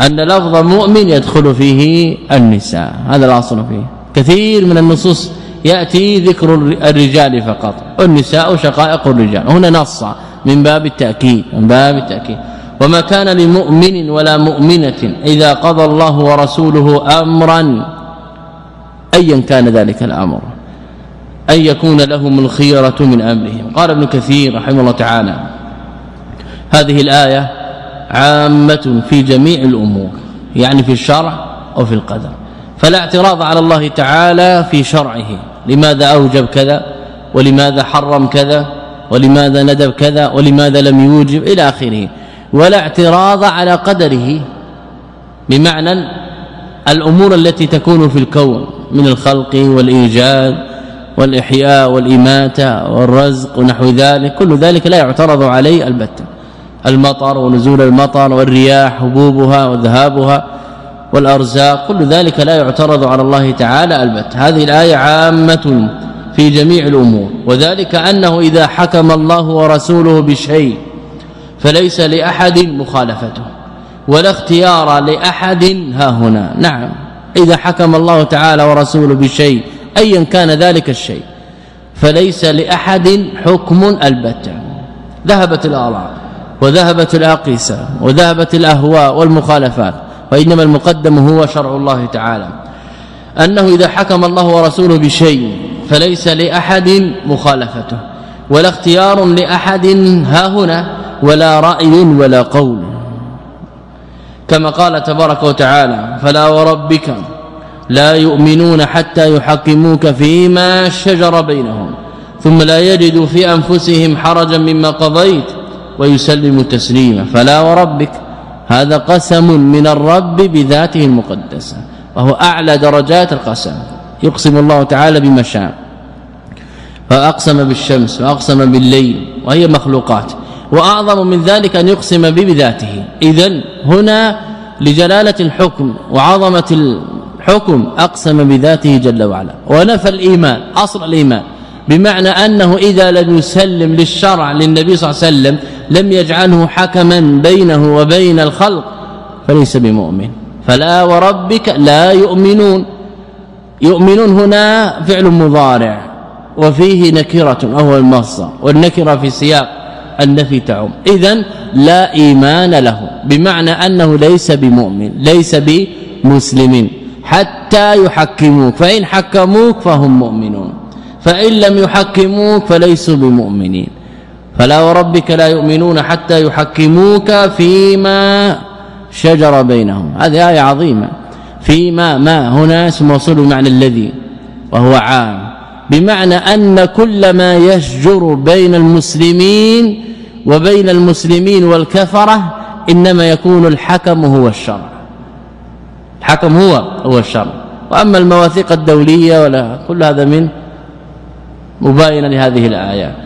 أن لفظ مؤمن يدخل فيه النساء هذا الاصل فيه. كثير من النصوص يأتي ذكر الرجال فقط والنساء شقائق الرجال هنا نص من باب التأكيد من باب التأكيد. وما كان لمؤمن ولا مؤمنة إذا قضى الله ورسوله امرا ايا كان ذلك الأمر أن يكون لهم الخيرة من أمرهم. قال ابن كثير رحمه الله تعالى هذه الآية عامة في جميع الأمور يعني في الشرع وفي القدر. فلا اعتراض على الله تعالى في شرعه لماذا أوجب كذا ولماذا حرم كذا ولماذا ندب كذا ولماذا لم يوجب إلى آخره. ولا اعتراض على قدره. بمعنى الأمور التي تكون في الكون من الخلق والإيجاد والإحياء والإماتة والرزق ونحو ذلك. كل ذلك لا يعترض عليه البتة. المطر ونزول المطر والرياح هبوبها وذهابها والأرزاق. كل ذلك لا يعترض على الله تعالى البتة. هذه الآية عامة. في جميع الأمور. وذلك أنه إذا حكم الله ورسوله بشيء فليس لأحد مخالفته ولا اختيار لأحد ها هنا. نعم إذا حكم الله تعالى ورسوله بشيء ايا كان ذلك الشيء فليس لأحد حكم البتة ذهبت الآراء وذهبت الأقيسة وذهبت الأهواء والمخالفات وإنما المقدم هو شرع الله تعالى. أنه إذا حكم الله ورسوله بشيء فليس لأحد مخالفته ولا اختيار لأحد ها هنا ولا رأي ولا قول. كما قال تبارك وتعالى فلا وربك لا يؤمنون حتى يحكموك فيما شجر بينهم ثم لا يجدوا في أنفسهم حرجا مما قضيت ويسلموا تسليما فلا وربك هذا قسم من الرب بذاته المقدسة وهو أعلى درجات القسم. يقسم الله تعالى بما شاء. فأقسم بالشمس وأقسم بالليل وهي مخلوقات. وأعظم من ذلك أن يقسم بذاته. اذا هنا لجلالة الحكم وعظمة الحكم أقسم بذاته جل وعلا. ونفى الإيمان أصل الإيمان. بمعنى أنه إذا لم يسلم للشرع للنبي صلى الله عليه وسلم لم يجعله حكما بينه وبين الخلق فليس بمؤمن. فلا وربك لا يؤمنون. يؤمنون هنا فعل مضارع وفيه نكرة وهو المصدر والنكرة في سياق النفي تعم. اذا لا إيمان له بمعنى أنه ليس بمؤمن ليس بمسلم حتى يحكموك فإن حكموك فهم مؤمنون فإن لم يحكموك فليسوا بمؤمنين. فلا وربك لا يؤمنون حتى يحكموك فيما شجر بينهم. هذه آية عظيمة. فيما ما هنا اسم موصول بمعنى الذي وهو عام. بمعنى أن كل ما يشجر بين المسلمين وبين المسلمين والكفرة إنما يكون الحكم هو الشرع. الحكم هو هو الشرع. وأما المواثيق الدولية ولا كل هذا من مباينة لهذه الآية.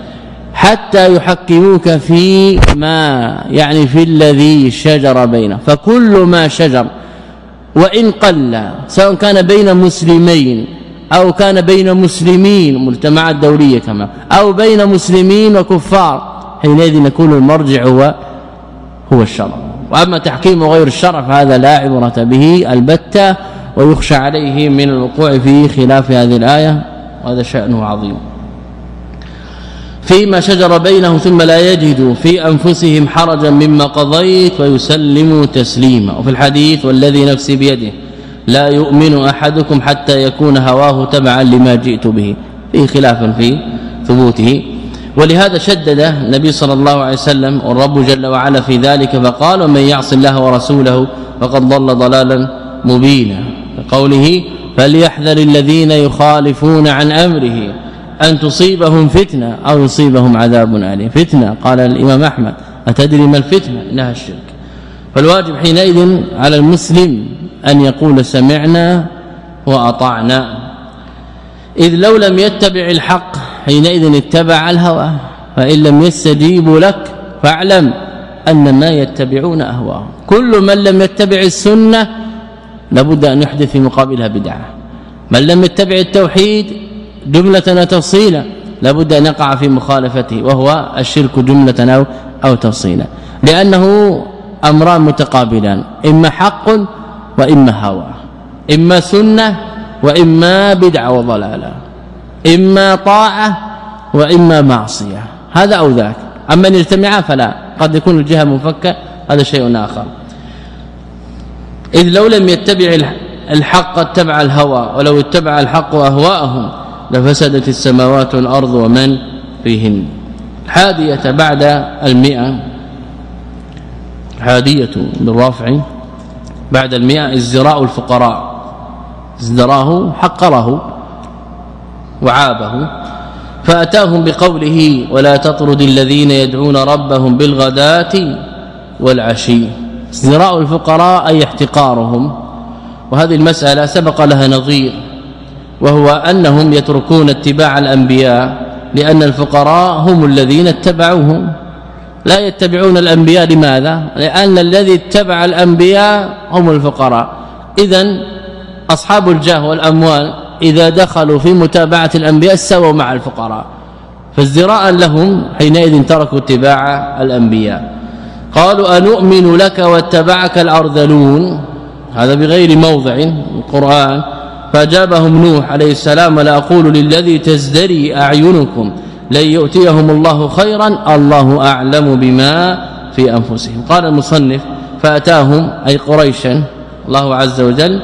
حتى يحكموك في ما يعني في الذي شجر بينه. فكل ما شجر وإن قل سواء كان بين مسلمين أو كان بين مسلمين مجتمعات دولية كما أو بين مسلمين وكفار حينئذ يكون المرجع هو هو الشرع وأما تحكيم غير الشرع فهذا لا عبرة به البتة ويخشى عليه من الوقوع في خلاف هذه الآية وهذا شأنه عظيم. فيما شجر بينهم ثم لا يجدوا في أنفسهم حرجا مما قضيت ويسلموا تسليما. وفي الحديث والذي نفسي بيده لا يؤمن أحدكم حتى يكون هواه تبعا لما جئت به. فيه خلاف في ثبوته. ولهذا شدد النبي صلى الله عليه وسلم والرب جل وعلا في ذلك فقال من يعص الله ورسوله فقد ضل ضلالا مبينا. قوله فليحذر الذين يخالفون عن أمره. أن تصيبهم فتنة أو يصيبهم عذاب أليم. فتنة قال الإمام أحمد. أتدري ما الفتنة؟ إنها الشرك. فالواجب حينئذ على المسلم أن يقول سمعنا وأطعنا. إذ لو لم يتبع الحق حينئذ اتبع الهوى. فإن لم يستجيبوا لك فاعلم أن ما يتبعون أهواهم. كل من لم يتبع السنة لابد أن يحدث في مقابلها بدعة. من لم يتبع التوحيد جملة وتفصيلا لابد أن يقع في مخالفته وهو الشرك جملة أو أو تفصيلا. لأنه أمران متقابلان إما حق وإما هوى. إما سنة وإما بدعة وضلالة. إما طاعة وإما معصية. هذا أو ذاك. أما أن يجتمعا فلا. قد يكون الجهة منفكة هذا شيء آخر. إذ لو لم يتبع الحق اتبع الهوى ولو اتبع الحق أهواءهم لفسدت السماوات والأرض ومن فيهن. الحادية بعد المئة الحادية بالرافع بعد المئة ازدراء الفقراء. ازدراه حقره وعابه. فأتاهم بقوله ولا تطرد الذين يدعون ربهم بالغداة والعشي. ازدراء الفقراء أي احتقارهم. وهذه المسألة سبق لها نظير. وهو أنهم يتركون اتباع الأنبياء لأن الفقراء هم الذين اتبعوهم. لا يتبعون الأنبياء لماذا؟ لأن الذي اتبع الأنبياء هم الفقراء. اذا أصحاب الجاه والأموال إذا دخلوا في متابعة الأنبياء سووا مع الفقراء. فازدراء لهم حينئذ تركوا اتباع الأنبياء. قالوا أنؤمن لك واتبعك الأرذلون؟ هذا بغير موضع القرآن. فأجابهم نوح عليه السلام لا أقول للذي تزدري أعينكم لن يؤتيهم الله خيرا الله أعلم بما في أنفسهم. قال المصنف فأتاهم أي قريشا الله عز وجل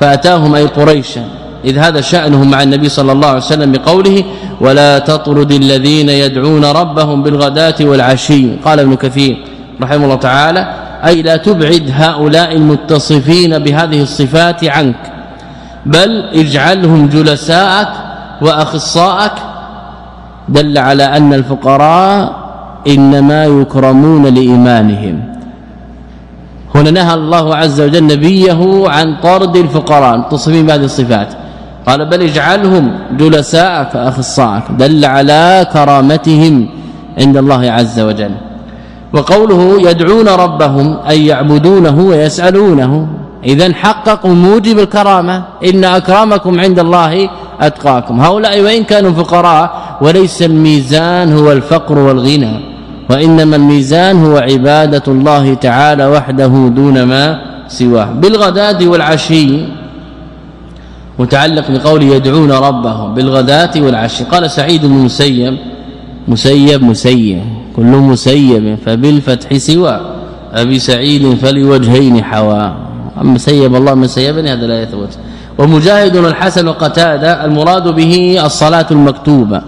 فأتاهم أي قريشا. إذ هذا شأنهم مع النبي صلى الله عليه وسلم بقوله ولا تطرد الذين يدعون ربهم بالغداة والعشي. قال ابن كثير رحمه الله تعالى أي لا تبعد هؤلاء المتصفين بهذه الصفات عنك. بل اجعلهم جلساءك وأخصاءك. دل على أن الفقراء إنما يكرمون لإيمانهم. هنا نهى الله عز وجل نبيه عن طرد الفقراء متصفين بهذه الصفات. قال بل اجعلهم جلساءك واخصائك دل على كرامتهم عند الله عز وجل. وقوله يدعون ربهم أي يعبدونه ويسألونه. اذا حققوا موجب الكرامة. إن أكرمكم عند الله أتقاكم. هؤلاء وإن كانوا فقراء وليس الميزان هو الفقر والغنى وإنما الميزان هو عبادة الله تعالى وحده دون ما سواه. بالغداة والعشي متعلق بقول يدعون ربهم بالغداة والعشي. قال سعيد بن مسيب مسيب مسيب كل مسيب فبالفتح سوى أبي سعيد فلوجهين حوا اما سيب الله من سيبني؟ هذا لا يثبت. ومجاهد الحسن وقتادة المراد به الصلاة المكتوبة.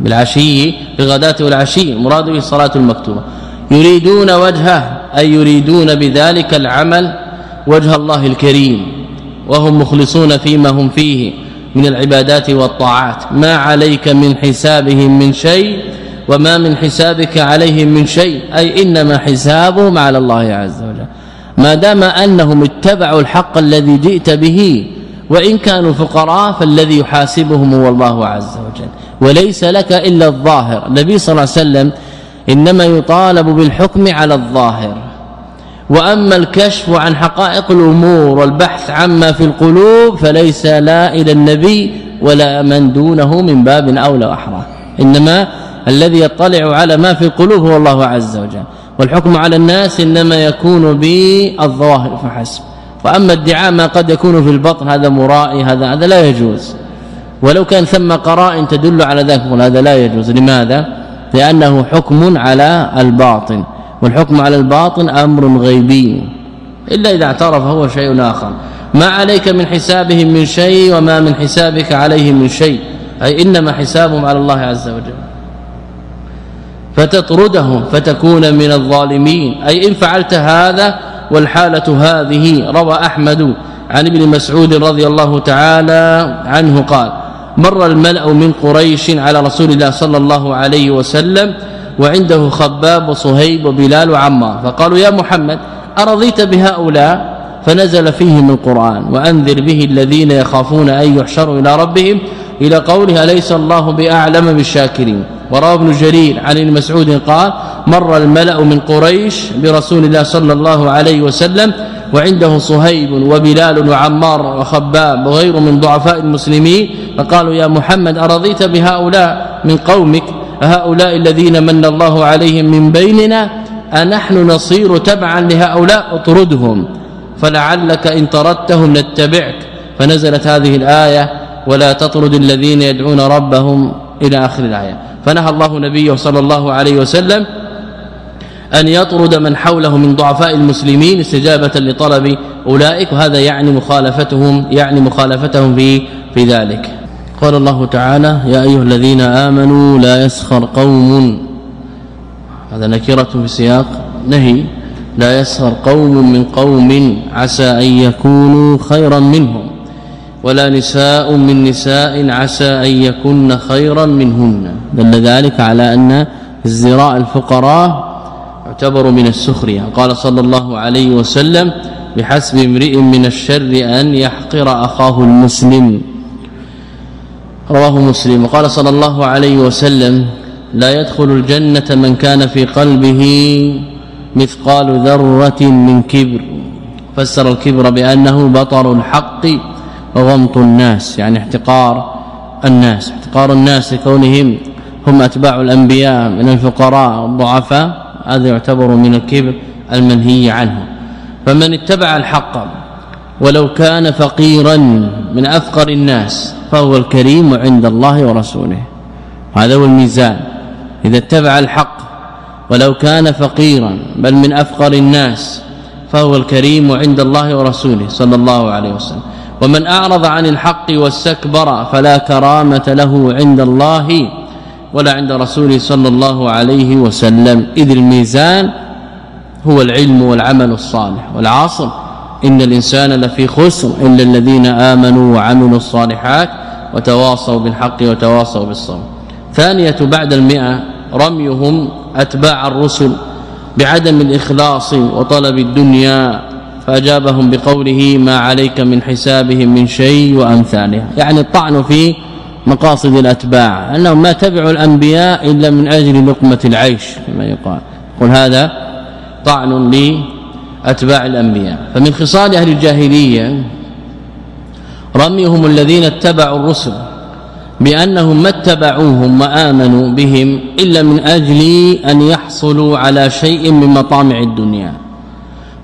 بالعشي بالغداة والعشي مراد به الصلاة المكتوبة. يريدون وجهه أي يريدون بذلك العمل وجه الله الكريم. وهم مخلصون فيما هم فيه من العبادات والطاعات. ما عليك من حسابهم من شيء وما من حسابك عليهم من شيء. أي إنما حسابهم على الله عز وجل. ما دام أنهم اتبعوا الحق الذي جئت به وإن كانوا فقراء فالذي يحاسبهم هو الله عز وجل. وليس لك إلا الظاهر. النبي صلى الله عليه وسلم إنما يطالب بالحكم على الظاهر. وأما الكشف عن حقائق الأمور والبحث عما في القلوب فليس لا إلى النبي ولا من دونه من باب أولى وأحرى. إنما الذي يطلع على ما في القلوب هو الله عز وجل. والحكم على الناس إنما يكون بالظواهر فحسب. وأما ادعاء ما قد يكون في البطن هذا مرائي هذا هذا لا يجوز. ولو كان ثم قرائن تدل على ذلك هذا لا يجوز. لماذا؟ لأنه حكم على الباطن. والحكم على الباطن أمر غيبي إلا إذا اعترف هو شيء آخر. ما عليك من حسابهم من شيء وما من حسابك عليهم من شيء. أي إنما حسابهم على الله عز وجل. فتطردهم فتكون من الظالمين. أي إن فعلت هذا والحالة هذه روى أحمد عن ابن مسعود رضي الله تعالى عنه قال مر الملأ من قريش على رسول الله صلى الله عليه وسلم وعنده خباب وصهيب وبلال وعمار. فقالوا يا محمد أرضيت بهؤلاء؟ فنزل فيهم القرآن وأنذر به الذين يخافون أن يحشروا إلى ربهم إلى قوله أليس الله بأعلم بالشاكرين؟ وروى ابن جرير عن المسعود قال مر الملأ من قريش برسول الله صلى الله عليه وسلم وعنده صهيب وبلال وعمار وخباب وغير من ضعفاء المسلمين فقالوا يا محمد أرضيت بهؤلاء من قومك؟ هؤلاء الذين من الله عليهم من بيننا؟ أنحن نصير تبعا لهؤلاء اطردهم فلعلك إن طردتهم نتبعك. فنزلت هذه الآية ولا تطرد الذين يدعون ربهم إلى آخر الآية. فنهى الله نبيه صلى الله عليه وسلم أن يطرد من حوله من ضعفاء المسلمين استجابة لطلب أولئك وهذا يعني مخالفتهم يعني مخالفتهم في في ذلك. قال الله تعالى يا أيها الذين آمنوا لا يسخر قوم. هذا نكرة في سياق نهي لا يسخر قوم من قوم عسى أن يكونوا خيرا منهم. ولا نساء من نساء عسى أن يكن خيرا منهن. دل ذلك على أن ازدراء الفقراء يعتبر من السخرية. قال صلى الله عليه وسلم بحسب امرئ من الشر أن يحقر أخاه المسلم. رواه مسلم. وقال صلى الله عليه وسلم لا يدخل الجنة من كان في قلبه مثقال ذرة من كبر. فسر الكبر بأنه بطر الحق وغمط الناس يعني احتقار الناس احتقار الناس كونهم هم أتباع الأنبياء من الفقراء والضعفاء هذا يعتبر من الكبر المنهي عنه. فمن اتبع الحق ولو كان فقيرا من أفقر الناس فهو الكريم عند الله ورسوله. هذا هو الميزان. إذا اتبع الحق ولو كان فقيرا بل من أفقر الناس فهو الكريم عند الله ورسوله صلى الله عليه وسلم. ومن أعرض عن الحق واستكبر فلا كرامة له عند الله ولا عند رسوله صلى الله عليه وسلم. إذ الميزان هو العلم والعمل الصالح والعاصر إن الإنسان لفي خسر إلا الذين آمنوا وعملوا الصالحات وتواصوا بالحق وتواصوا بالصبر. ثانية بعد المئة رميهم أتباع الرسل بعدم الإخلاص وطلب الدنيا فأجابهم بقوله ما عليك من حسابهم من شيء وامثالها يعني الطعن في مقاصد الأتباع. أنهم ما تبعوا الأنبياء إلا من أجل لقمة العيش كما يقال. قل هذا طعن لأتباع الأنبياء. فمن خصال أهل الجاهلية رميهم الذين اتبعوا الرسل بأنهم ما اتبعوهم وآمنوا بهم إلا من أجل أن يحصلوا على شيء من مطامع الدنيا.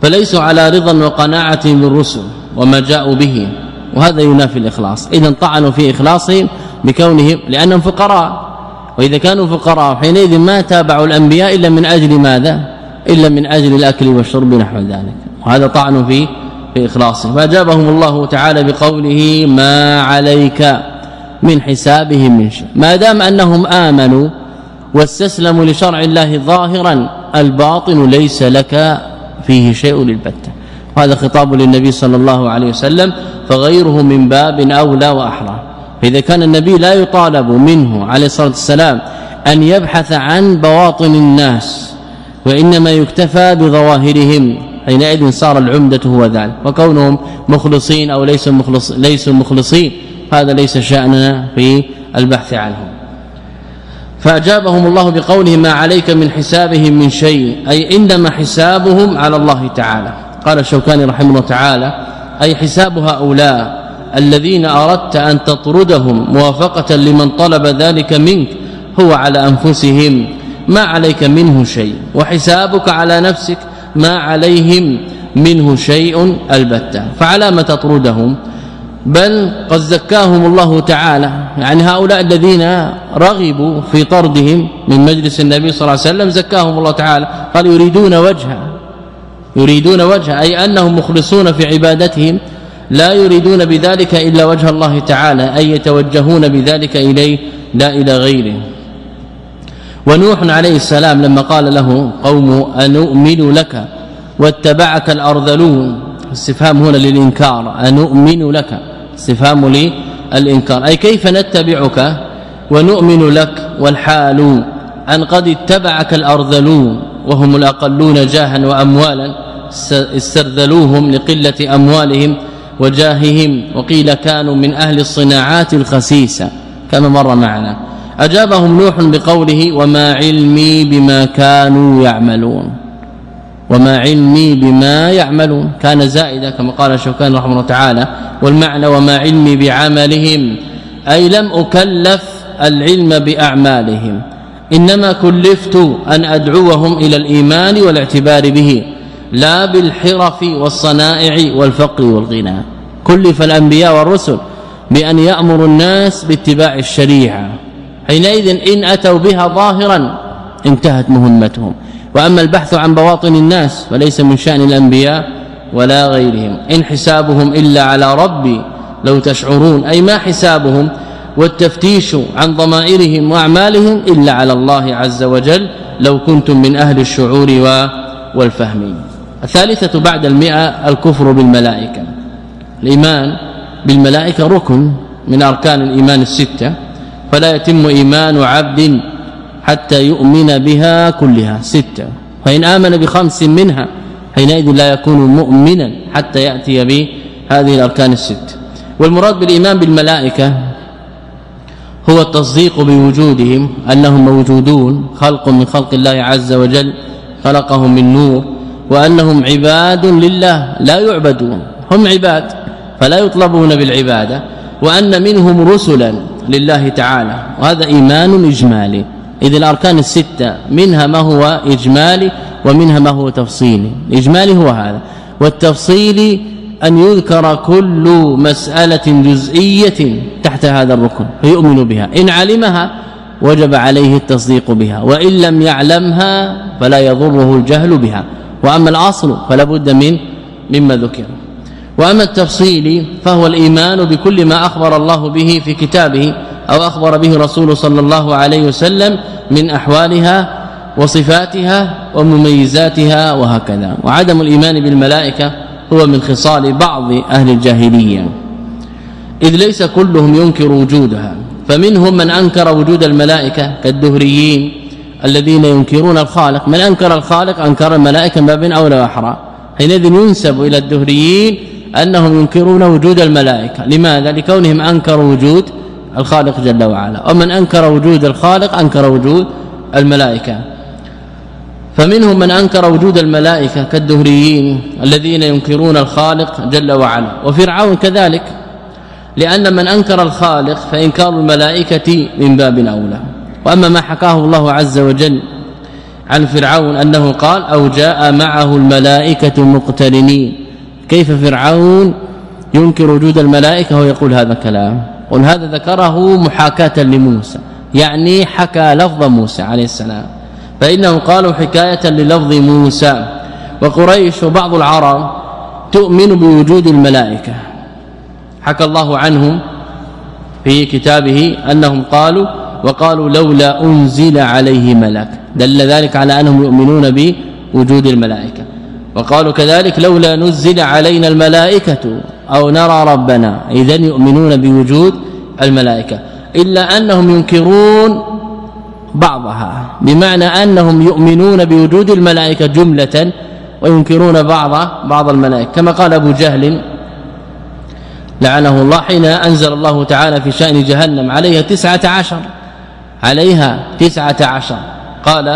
فليسوا على رضا وقناعة بالرسل وما جاءوا به. وهذا ينافي الإخلاص. إذا طعنوا في إخلاصهم بكونهم لأنهم فقراء. وإذا كانوا فقراء حينئذ ما تابعوا الأنبياء إلا من أجل ماذا؟ إلا من أجل الأكل والشرب نحو ذلك. وهذا طعن في في إخلاصهم. فأجابهم الله تعالى بقوله ما عليك من حسابهم من شيء ما دام أنهم آمنوا واستسلموا لشرع الله ظاهرا الباطن ليس لك فيه شيء البتة هذا خطاب للنبي صلى الله عليه وسلم فغيره من باب أولى وأحرى. فإذا كان النبي لا يطالب منه عليه الصلاة والسلام أن يبحث عن بواطن الناس وإنما يكتفى بظواهرهم حينئذ صار العمدة هو ذلك. وكونهم مخلصين أو ليسوا مخلص ليسوا مخلصين هذا ليس شأننا في البحث عنهم. فأجابهم الله بقوله ما عليك من حسابهم من شيء أي إنما حسابهم على الله تعالى. قال الشوكاني رحمه الله تعالى أي حساب هؤلاء الذين أردت أن تطردهم موافقة لمن طلب ذلك منك هو على أنفسهم ما عليك منه شيء. وحسابك على نفسك ما عليهم منه شيء البتة. فعلى ما تطردهم؟ بل قد زكاهم الله تعالى. يعني هؤلاء الذين رغبوا في طردهم من مجلس النبي صلى الله عليه وسلم زكاهم الله تعالى. قال يريدون وجهه. يريدون وجهه أي أنهم مخلصون في عبادتهم. لا يريدون بذلك إلا وجه الله تعالى أي يتوجهون بذلك إليه لا إلى غيره. ونوح عليه السلام لما قال له قوم أنؤمن لك واتبعك الأرذلون؟ استفهام هنا للإنكار. أنؤمن لك. استفهام للإنكار أي كيف نتبعك ونؤمن لك والحال أن قد اتبعك الأرذلون وهم الأقلون جاها وأموالا استرذلوهم لقلة أموالهم وجاههم وقيل كانوا من أهل الصناعات الخسيسة كما مر معنا. أجابهم نوح بقوله وما علمي بما كانوا يعملون. وما علمي بما يعملون. كان زائدا كما قال شوكان رحمه الله تعالى والمعنى وما علمي بعملهم أي لم أكلف العلم بأعمالهم. إنما كلفت أن أدعوهم إلى الإيمان والاعتبار به لا بالحرف والصنائع والفقر والغنى. كلف الأنبياء والرسل بأن يأمروا الناس باتباع الشريعة. حينئذ إن أتوا بها ظاهرا انتهت مهمتهم. وأما البحث عن بواطن الناس فليس من شأن الأنبياء ولا غيرهم. إن حسابهم إلا على ربي لو تشعرون. أي ما حسابهم والتفتيش عن ضمائرهم وأعمالهم إلا على الله عز وجل لو كنتم من أهل الشعور والفهم. الثالثة بعد المئة الكفر بالملائكة. الإيمان بالملائكة ركن من أركان الإيمان الستة. فلا يتم إيمان عبد حتى يؤمن بها كلها ستة. فإن آمن بخمس منها حينئذ لا يكون مؤمنا حتى يأتي بهذه الأركان الست والمراد بالإيمان بالملائكة هو التصديق بوجودهم أنهم موجودون خلق من خلق الله عز وجل خلقهم من نور وأنهم عباد لله لا يعبدون. هم عباد فلا يطلبون بالعبادة وأن منهم رسلا لله تعالى. وهذا إيمان إجمالي. إذ الأركان الستة منها ما هو إجمالي ومنها ما هو تفصيلي. الاجمالي هو هذا. والتفصيلي أن يذكر كل مسألة جزئية تحت هذا الركن فيؤمن بها. إن علمها وجب عليه التصديق بها وإن لم يعلمها فلا يضره الجهل بها. وأما الأصل فلا بد من مما ذكر. وأما التفصيل فهو الإيمان بكل ما أخبر الله به في كتابه أو أخبر به رسول صلى الله عليه وسلم من أحوالها وصفاتها ومميزاتها وهكذا. وعدم الإيمان بالملائكة هو من خصال بعض أهل الجاهلية. إذ ليس كلهم ينكر وجودها فمنهم من أنكر وجود الملائكة كالدهريين الذين ينكرون الخالق. من أنكر الخالق أنكر الملائكة ما بين أولى وأحرى. حينئذ ينسب إلى الدهريين أنهم ينكرون وجود الملائكة. لماذا؟ لكونهم أنكروا وجود الخالق جل وعلا. ومن أنكر وجود الخالق أنكر وجود الملائكة. فمنهم من أنكر وجود الملائكة كالدهريين الذين ينكرون الخالق جل وعلا. وفرعون كذلك لأن من أنكر الخالق فإنكار الملائكة من باب أولى. وأما ما حكاه الله عز وجل عن فرعون أنه قال أو جاء معه الملائكة مقترنين. كيف فرعون ينكر وجود الملائكة ويقول هذا الكلام؟ قل هذا ذكره محاكاة لموسى يعني حكى لفظ موسى عليه السلام. فإنهم قالوا حكاية للفظ موسى. وقريش وبعض العرب تؤمن بوجود الملائكة. حكى الله عنهم في كتابه أنهم قالوا وقالوا لولا أنزل عليه ملك. دل ذلك على أنهم يؤمنون بوجود الملائكة. وقالوا كذلك لولا نزل علينا الملائكة أو نرى ربنا. اذا يؤمنون بوجود الملائكة. إلا أنهم ينكرون بعضها. بمعنى أنهم يؤمنون بوجود الملائكة جملة وينكرون بعض بعض الملائكة. كما قال أبو جهل لعنه الله حين أنزل الله تعالى في شأن جهنم. عليها تسعة عشر. عليها تسعة عشر. قال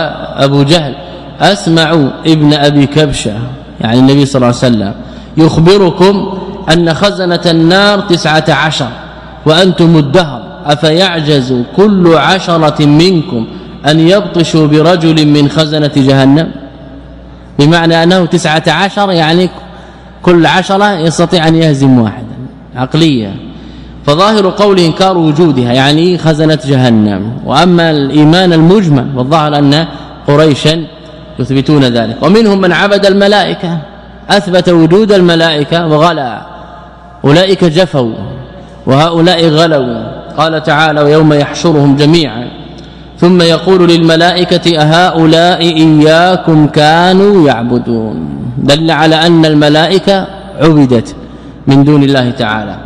أبو جهل أسمع ابن أبي كبشة يعني النبي صلى الله عليه وسلم يخبركم أن خزنة النار تسعة عشر وأنتم الدهر أفيعجز كل عشرة منكم أن يبطشوا برجل من خزنة جهنم؟ بمعنى أنه تسعة عشر يعني كل عشرة يستطيع أن يهزم واحدا عقلية. فظاهر قوله إنكار وجودها يعني خزنة جهنم. وأما الإيمان المجمل والظاهر أن قريشا يثبتون ذلك. ومنهم من عبد الملائكة أثبت وجود الملائكة وغلا. أولئك جفوا وهؤلاء غلوا. قال تعالى ويوم يحشرهم جميعا. ثم يقول للملائكة أهؤلاء إياكم كانوا يعبدون. دل على أن الملائكة عبدت من دون الله تعالى.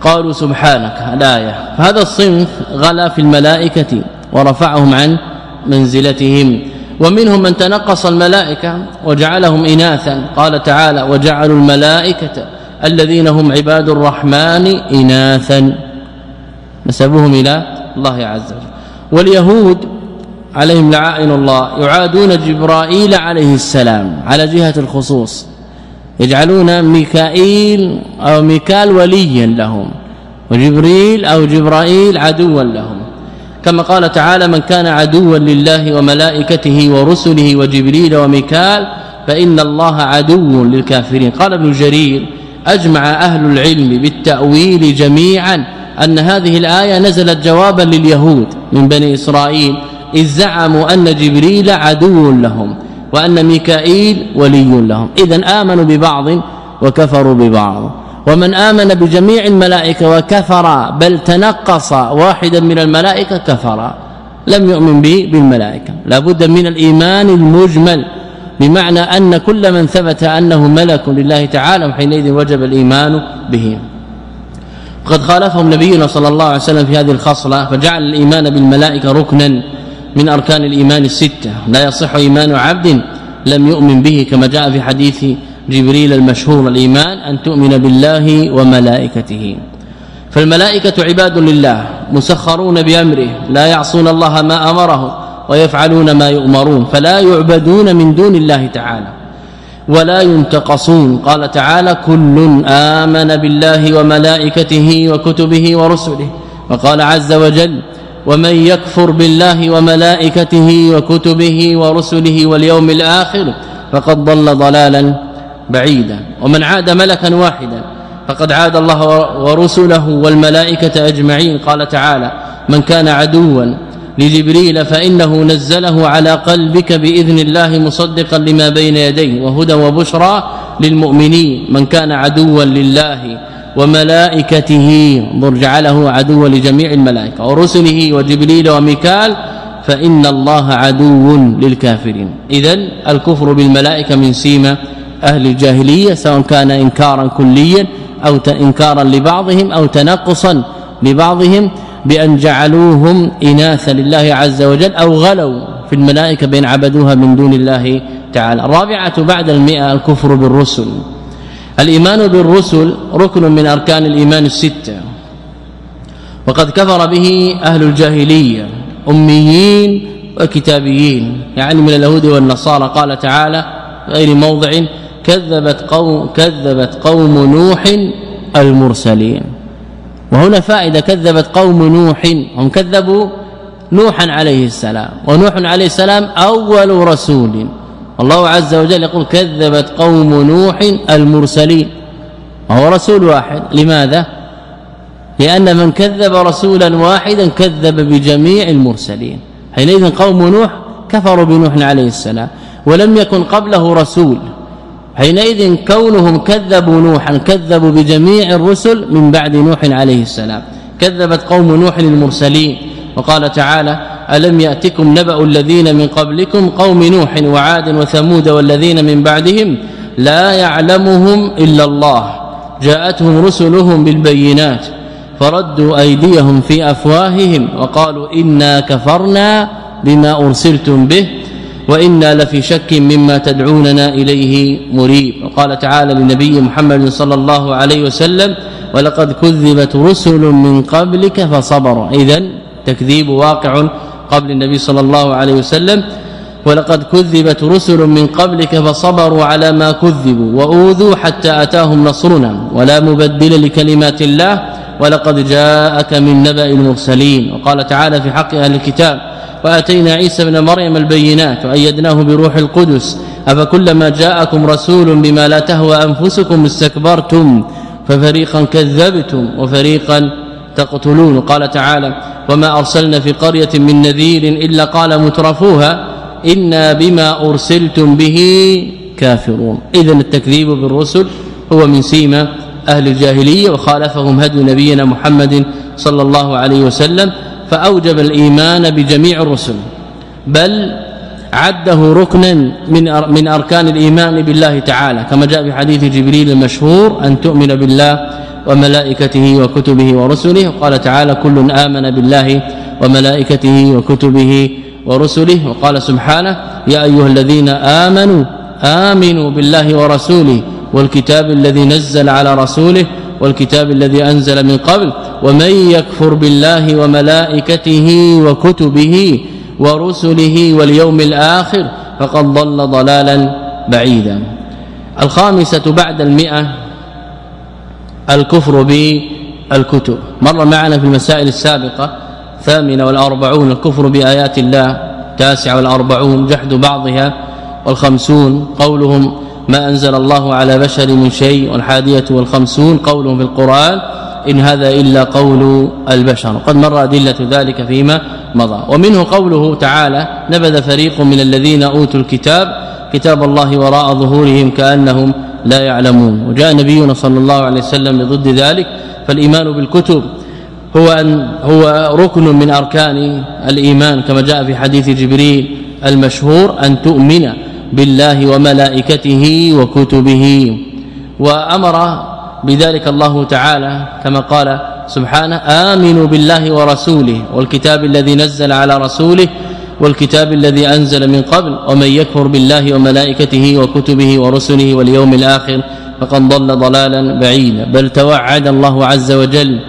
قالوا سبحانك الايه فهذا الصنف غلا في الملائكة ورفعهم عن منزلتهم. ومنهم من تنقص الملائكة وجعلهم اناثا. قال تعالى وجعلوا الملائكة الذين هم عباد الرحمن اناثا. نسبوهم إلى الله عز وجل. واليهود عليهم لعائن الله يعادون جبرائيل عليه السلام على جهة الخصوص يجعلون ميكائيل أو ميكال وليا لهم وجبريل أو جبرائيل عدوا لهم. كما قال تعالى من كان عدوا لله وملائكته ورسله وجبريل وميكال فإن الله عدو للكافرين. قال ابن جرير أجمع أهل العلم بالتأويل جميعا أن هذه الآية نزلت جوابا لليهود من بني إسرائيل إذ زعموا أن جبريل عدو لهم وأن ميكائيل ولي لهم. إذا آمنوا ببعض وكفروا ببعض. ومن آمن بجميع الملائكة وكفر بل تنقص واحدا من الملائكة كفر. لم يؤمن به بالملائكة. لابد من الإيمان المجمل بمعنى أن كل من ثبت أنه ملك لله تعالى حينئذ وجب الإيمان به. قد خالفهم نبينا صلى الله عليه وسلم في هذه الخصلة فجعل الإيمان بالملائكة ركنا من أركان الإيمان الستة. لا يصح إيمان عبد لم يؤمن به كما جاء في حديث جبريل المشهور الإيمان أن تؤمن بالله وملائكته. فالملائكة عباد لله مسخرون بأمره لا يعصون الله ما أمره ويفعلون ما يؤمرون فلا يعبدون من دون الله تعالى ولا ينتقصون. قال تعالى كل آمن بالله وملائكته وكتبه ورسله وقال عز وجل ومن يكفر بالله وملائكته وكتبه ورسله واليوم الآخر فقد ضل ضلالا بعيدا ومن عاد ملكا واحدا فقد عاد الله ورسله والملائكة أجمعين. قال تعالى من كان عدوا لجبريل فإنه نزله على قلبك بإذن الله مصدقا لما بين يديه وهدى وبشرى للمؤمنين. من كان عدوا لله وملائكته انظر جعله عدوا لجميع الملائكة ورسله وجبريل وميكال فإن الله عدو للكافرين. اذا الكفر بالملائكة من سيما أهل الجاهلية سواء كان انكارا كليا أو انكارا لبعضهم أو تنقصا لبعضهم بأن جعلوهم اناثا لله عز وجل أو غلوا في الملائكة بين عبدوها من دون الله تعالى. الرابعة بعد المئة الكفر بالرسل. الإيمان بالرسل ركن من أركان الإيمان الستة. وقد كفر به أهل الجاهلية أميين وكتابيين يعني من اليهود والنصارى. قال تعالى غير موضع كذبت قوم كذبت قوم نوح المرسلين. وهنا فائدة كذبت قوم نوح هم كذبوا نوحا عليه السلام. ونوح عليه السلام أول رسول. الله عز وجل يقول كذبت قوم نوح المرسلين. وهو رسول واحد. لماذا؟ لأن من كذب رسولا واحدا كذب بجميع المرسلين. حينئذ قوم نوح كفروا بنوح عليه السلام. ولم يكن قبله رسول. حينئذ كونهم كذبوا نوحا كذبوا بجميع الرسل من بعد نوح عليه السلام. كذبت قوم نوح المرسلين وقال تعالى ألم يأتكم نبأ الذين من قبلكم قوم نوح وعاد وثمود والذين من بعدهم لا يعلمهم إلا الله. جاءتهم رسلهم بالبينات فردوا أيديهم في أفواههم وقالوا إنا كفرنا بما أرسلتم به. وإنا لفي شك مما تدعوننا إليه مريب. وقال تعالى لنبي محمد صلى الله عليه وسلم ولقد كذبت رسل من قبلك فصبروا اذا تكذيب واقع قبل النبي صلى الله عليه وسلم ولقد كذبت رسل من قبلك فصبروا على ما كذبوا وأوذوا حتى أتاهم نصرنا. ولا مبدل لكلمات الله ولقد جاءك من نبأ المرسلين. وقال تعالى في حق أهل الكتاب وأتينا عيسى ابن مريم البينات وأيدناه بروح القدس. أفكلما جاءكم رسول بما لا تهوى أنفسكم استكبرتم ففريقا كذبتم وفريقا تقتلون. قال تعالى وما أرسلنا في قرية من نذير إلا قال مترفوها إنا بما أرسلتم به كافرون. اذا التكذيب بالرسل هو من سيما أهل الجاهلية وخالفهم هدي نبينا محمد صلى الله عليه وسلم. فأوجب الإيمان بجميع الرسل بل عده ركنا من من أركان الإيمان بالله تعالى كما جاء في حديث جبريل المشهور أن تؤمن بالله وملائكته وكتبه ورسله. قال تعالى كل آمن بالله وملائكته وكتبه ورسله. وقال سبحانه يا أيها الذين آمنوا آمنوا بالله ورسوله والكتاب الذي نزل على رسوله والكتاب الذي أنزل من قبل. ومن يكفر بالله وملائكته وكتبه ورسله واليوم الآخر فقد ضل ضلالا بعيدا. الخامسة بعد المئة الكفر بالكتب. مر معنا في المسائل السابقة ثامنة والأربعون الكفر بآيات الله تاسع والأربعون جحد بعضها والخمسون قولهم ما أنزل الله على بشر من شيء والحادية والخمسون قولهم في القرآن إن هذا إلا قول البشر. قد مر أدلة ذلك فيما مضى. ومنه قوله تعالى نبذ فريق من الذين أوتوا الكتاب كتاب الله وراء ظهورهم كأنهم لا يعلمون. وجاء نبينا صلى الله عليه وسلم ضد ذلك فالإيمان بالكتب هو ان هو ركن من أركان الإيمان كما جاء في حديث جبريل المشهور أن تؤمن بالله وملائكته وكتبه. وأمر بذلك الله تعالى كما قال سبحانه آمنوا بالله ورسوله والكتاب الذي نزل على رسوله والكتاب الذي أنزل من قبل ومن يكفر بالله وملائكته وكتبه ورسله واليوم الآخر فقد ضل ضلالا بعيدا. بل توعد الله عز وجل.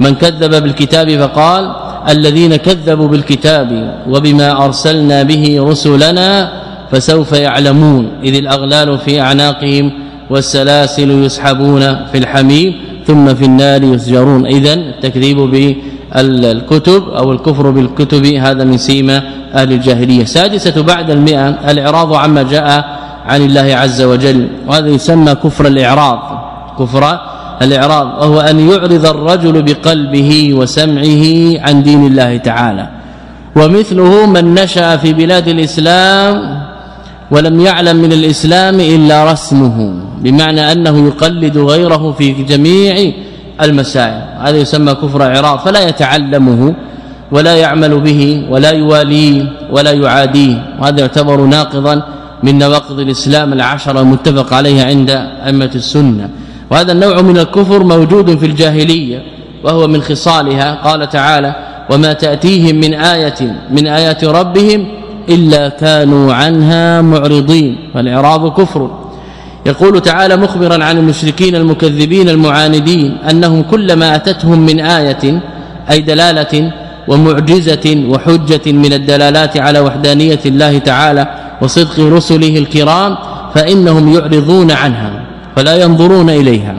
من كذب بالكتاب فقال الذين كذبوا بالكتاب وبما أرسلنا به رسلنا فسوف يعلمون. إذ الأغلال في أعناقهم والسلاسل يسحبون في الحميم ثم في النار يسجرون. اذا التكذيب بالكتب أو الكفر بالكتب هذا من سيما أهل الجاهلية. سادسة بعد المئة الإعراض عما جاء عن الله عز وجل وهذا يسمى كفر الإعراض. كفر الإعراض وهو أن يعرض الرجل بقلبه وسمعه عن دين الله تعالى. ومثله من نشأ في بلاد الإسلام ولم يعلم من الإسلام إلا رسمه بمعنى أنه يقلد غيره في جميع المسائل. هذا يسمى كفر اعراض فلا يتعلمه ولا يعمل به ولا يواليه ولا يعاديه. وهذا يعتبر ناقضا من نواقض الإسلام العشره المتفق عليها عند أئمة السنة. وهذا النوع من الكفر موجود في الجاهلية وهو من خصالها. قال تعالى وما تأتيهم من آية من آيات ربهم إلا كانوا عنها معرضين فالاعراض كفر. يقول تعالى مخبرا عن المشركين المكذبين المعاندين أنهم كلما أتتهم من آية أي دلالة ومعجزة وحجة من الدلالات على وحدانية الله تعالى وصدق رسله الكرام فإنهم يعرضون عنها فلا ينظرون إليها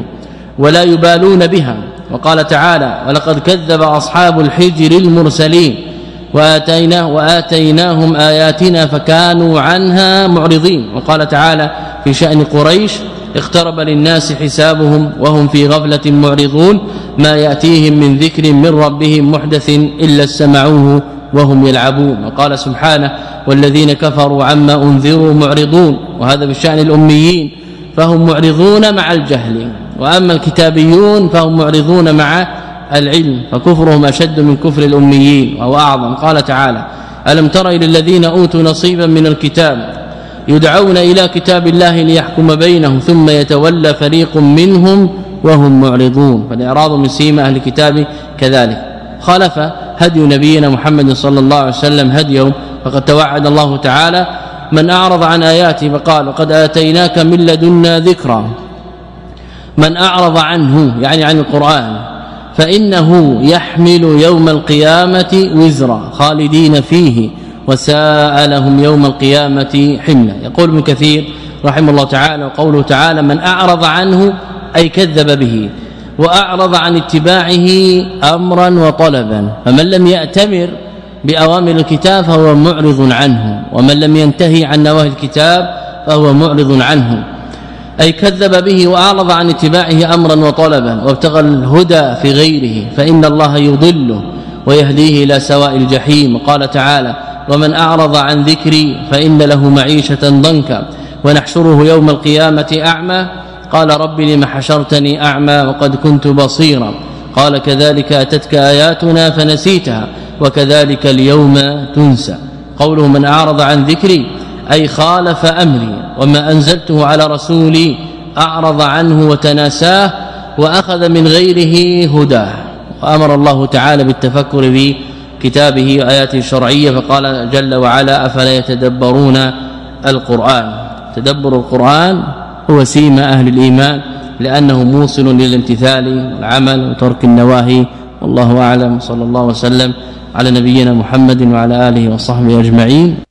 ولا يبالون بها. وقال تعالى ولقد كذب أصحاب الحجر المرسلين واتيناه وآتيناهم آياتنا فكانوا عنها معرضين. وقال تعالى في شأن قريش اقترب للناس حسابهم وهم في غفلة معرضون. ما يأتيهم من ذكر من ربهم محدث إلا استمعوه وهم يلعبون. وقال سبحانه والذين كفروا عما أنذروا معرضون. وهذا بشأن الأميين. فهم معرضون مع الجهل. وأما الكتابيون فهم معرضون مع العلم فكفرهم أشد من كفر الأميين وهو أعظم. قال تعالى ألم تر إلى الذين أوتوا نصيبا من الكتاب يدعون إلى كتاب الله ليحكم بينهم ثم يتولى فريق منهم وهم معرضون. فالإعراض من سيما أهل الكتاب كذلك. خالف هدي نبينا محمد صلى الله عليه وسلم هديهم فقد توعد الله تعالى من أعرض عن آياته فقال وقد آتيناك من لدنا ذكرا. من أعرض عنه يعني عن القرآن فإنه يحمل يوم القيامة وزرا خالدين فيه وساء لهم يوم القيامة حملا. يقول ابن كثير رحمه الله تعالى وقوله تعالى من أعرض عنه أي كذب به وأعرض عن اتباعه أمرا وطلبا فمن لم يأتمر بأوامر الكتاب فهو معرض عنه ومن لم ينتهي عن نواهي الكتاب فهو معرض عنه. أي كذب به وأعرض عن اتباعه أمرا وطلبا وابتغى الهدى في غيره فإن الله يضله ويهديه إلى سواء الجحيم. قال تعالى ومن أعرض عن ذكري فإن له معيشة ضنكا ونحشره يوم القيامة أعمى. قال رب لم حشرتني أعمى وقد كنت بصيرا. قال كذلك أتتك آياتنا فنسيتها وكذلك اليوم تنسى. قوله من أعرض عن ذكري أي خالف أمري وما أنزلته على رسولي أعرض عنه وتناساه وأخذ من غيره هداه وأمر الله تعالى بالتفكر في كتابه وآياته الشرعية فقال جل وعلا أفلا يتدبرون القرآن؟ تدبر القرآن هو سيما أهل الإيمان لأنه موصل للامتثال والعمل وترك النواهي. والله أعلم صلى الله وسلم على نبينا محمد وعلى آله وصحبه أجمعين.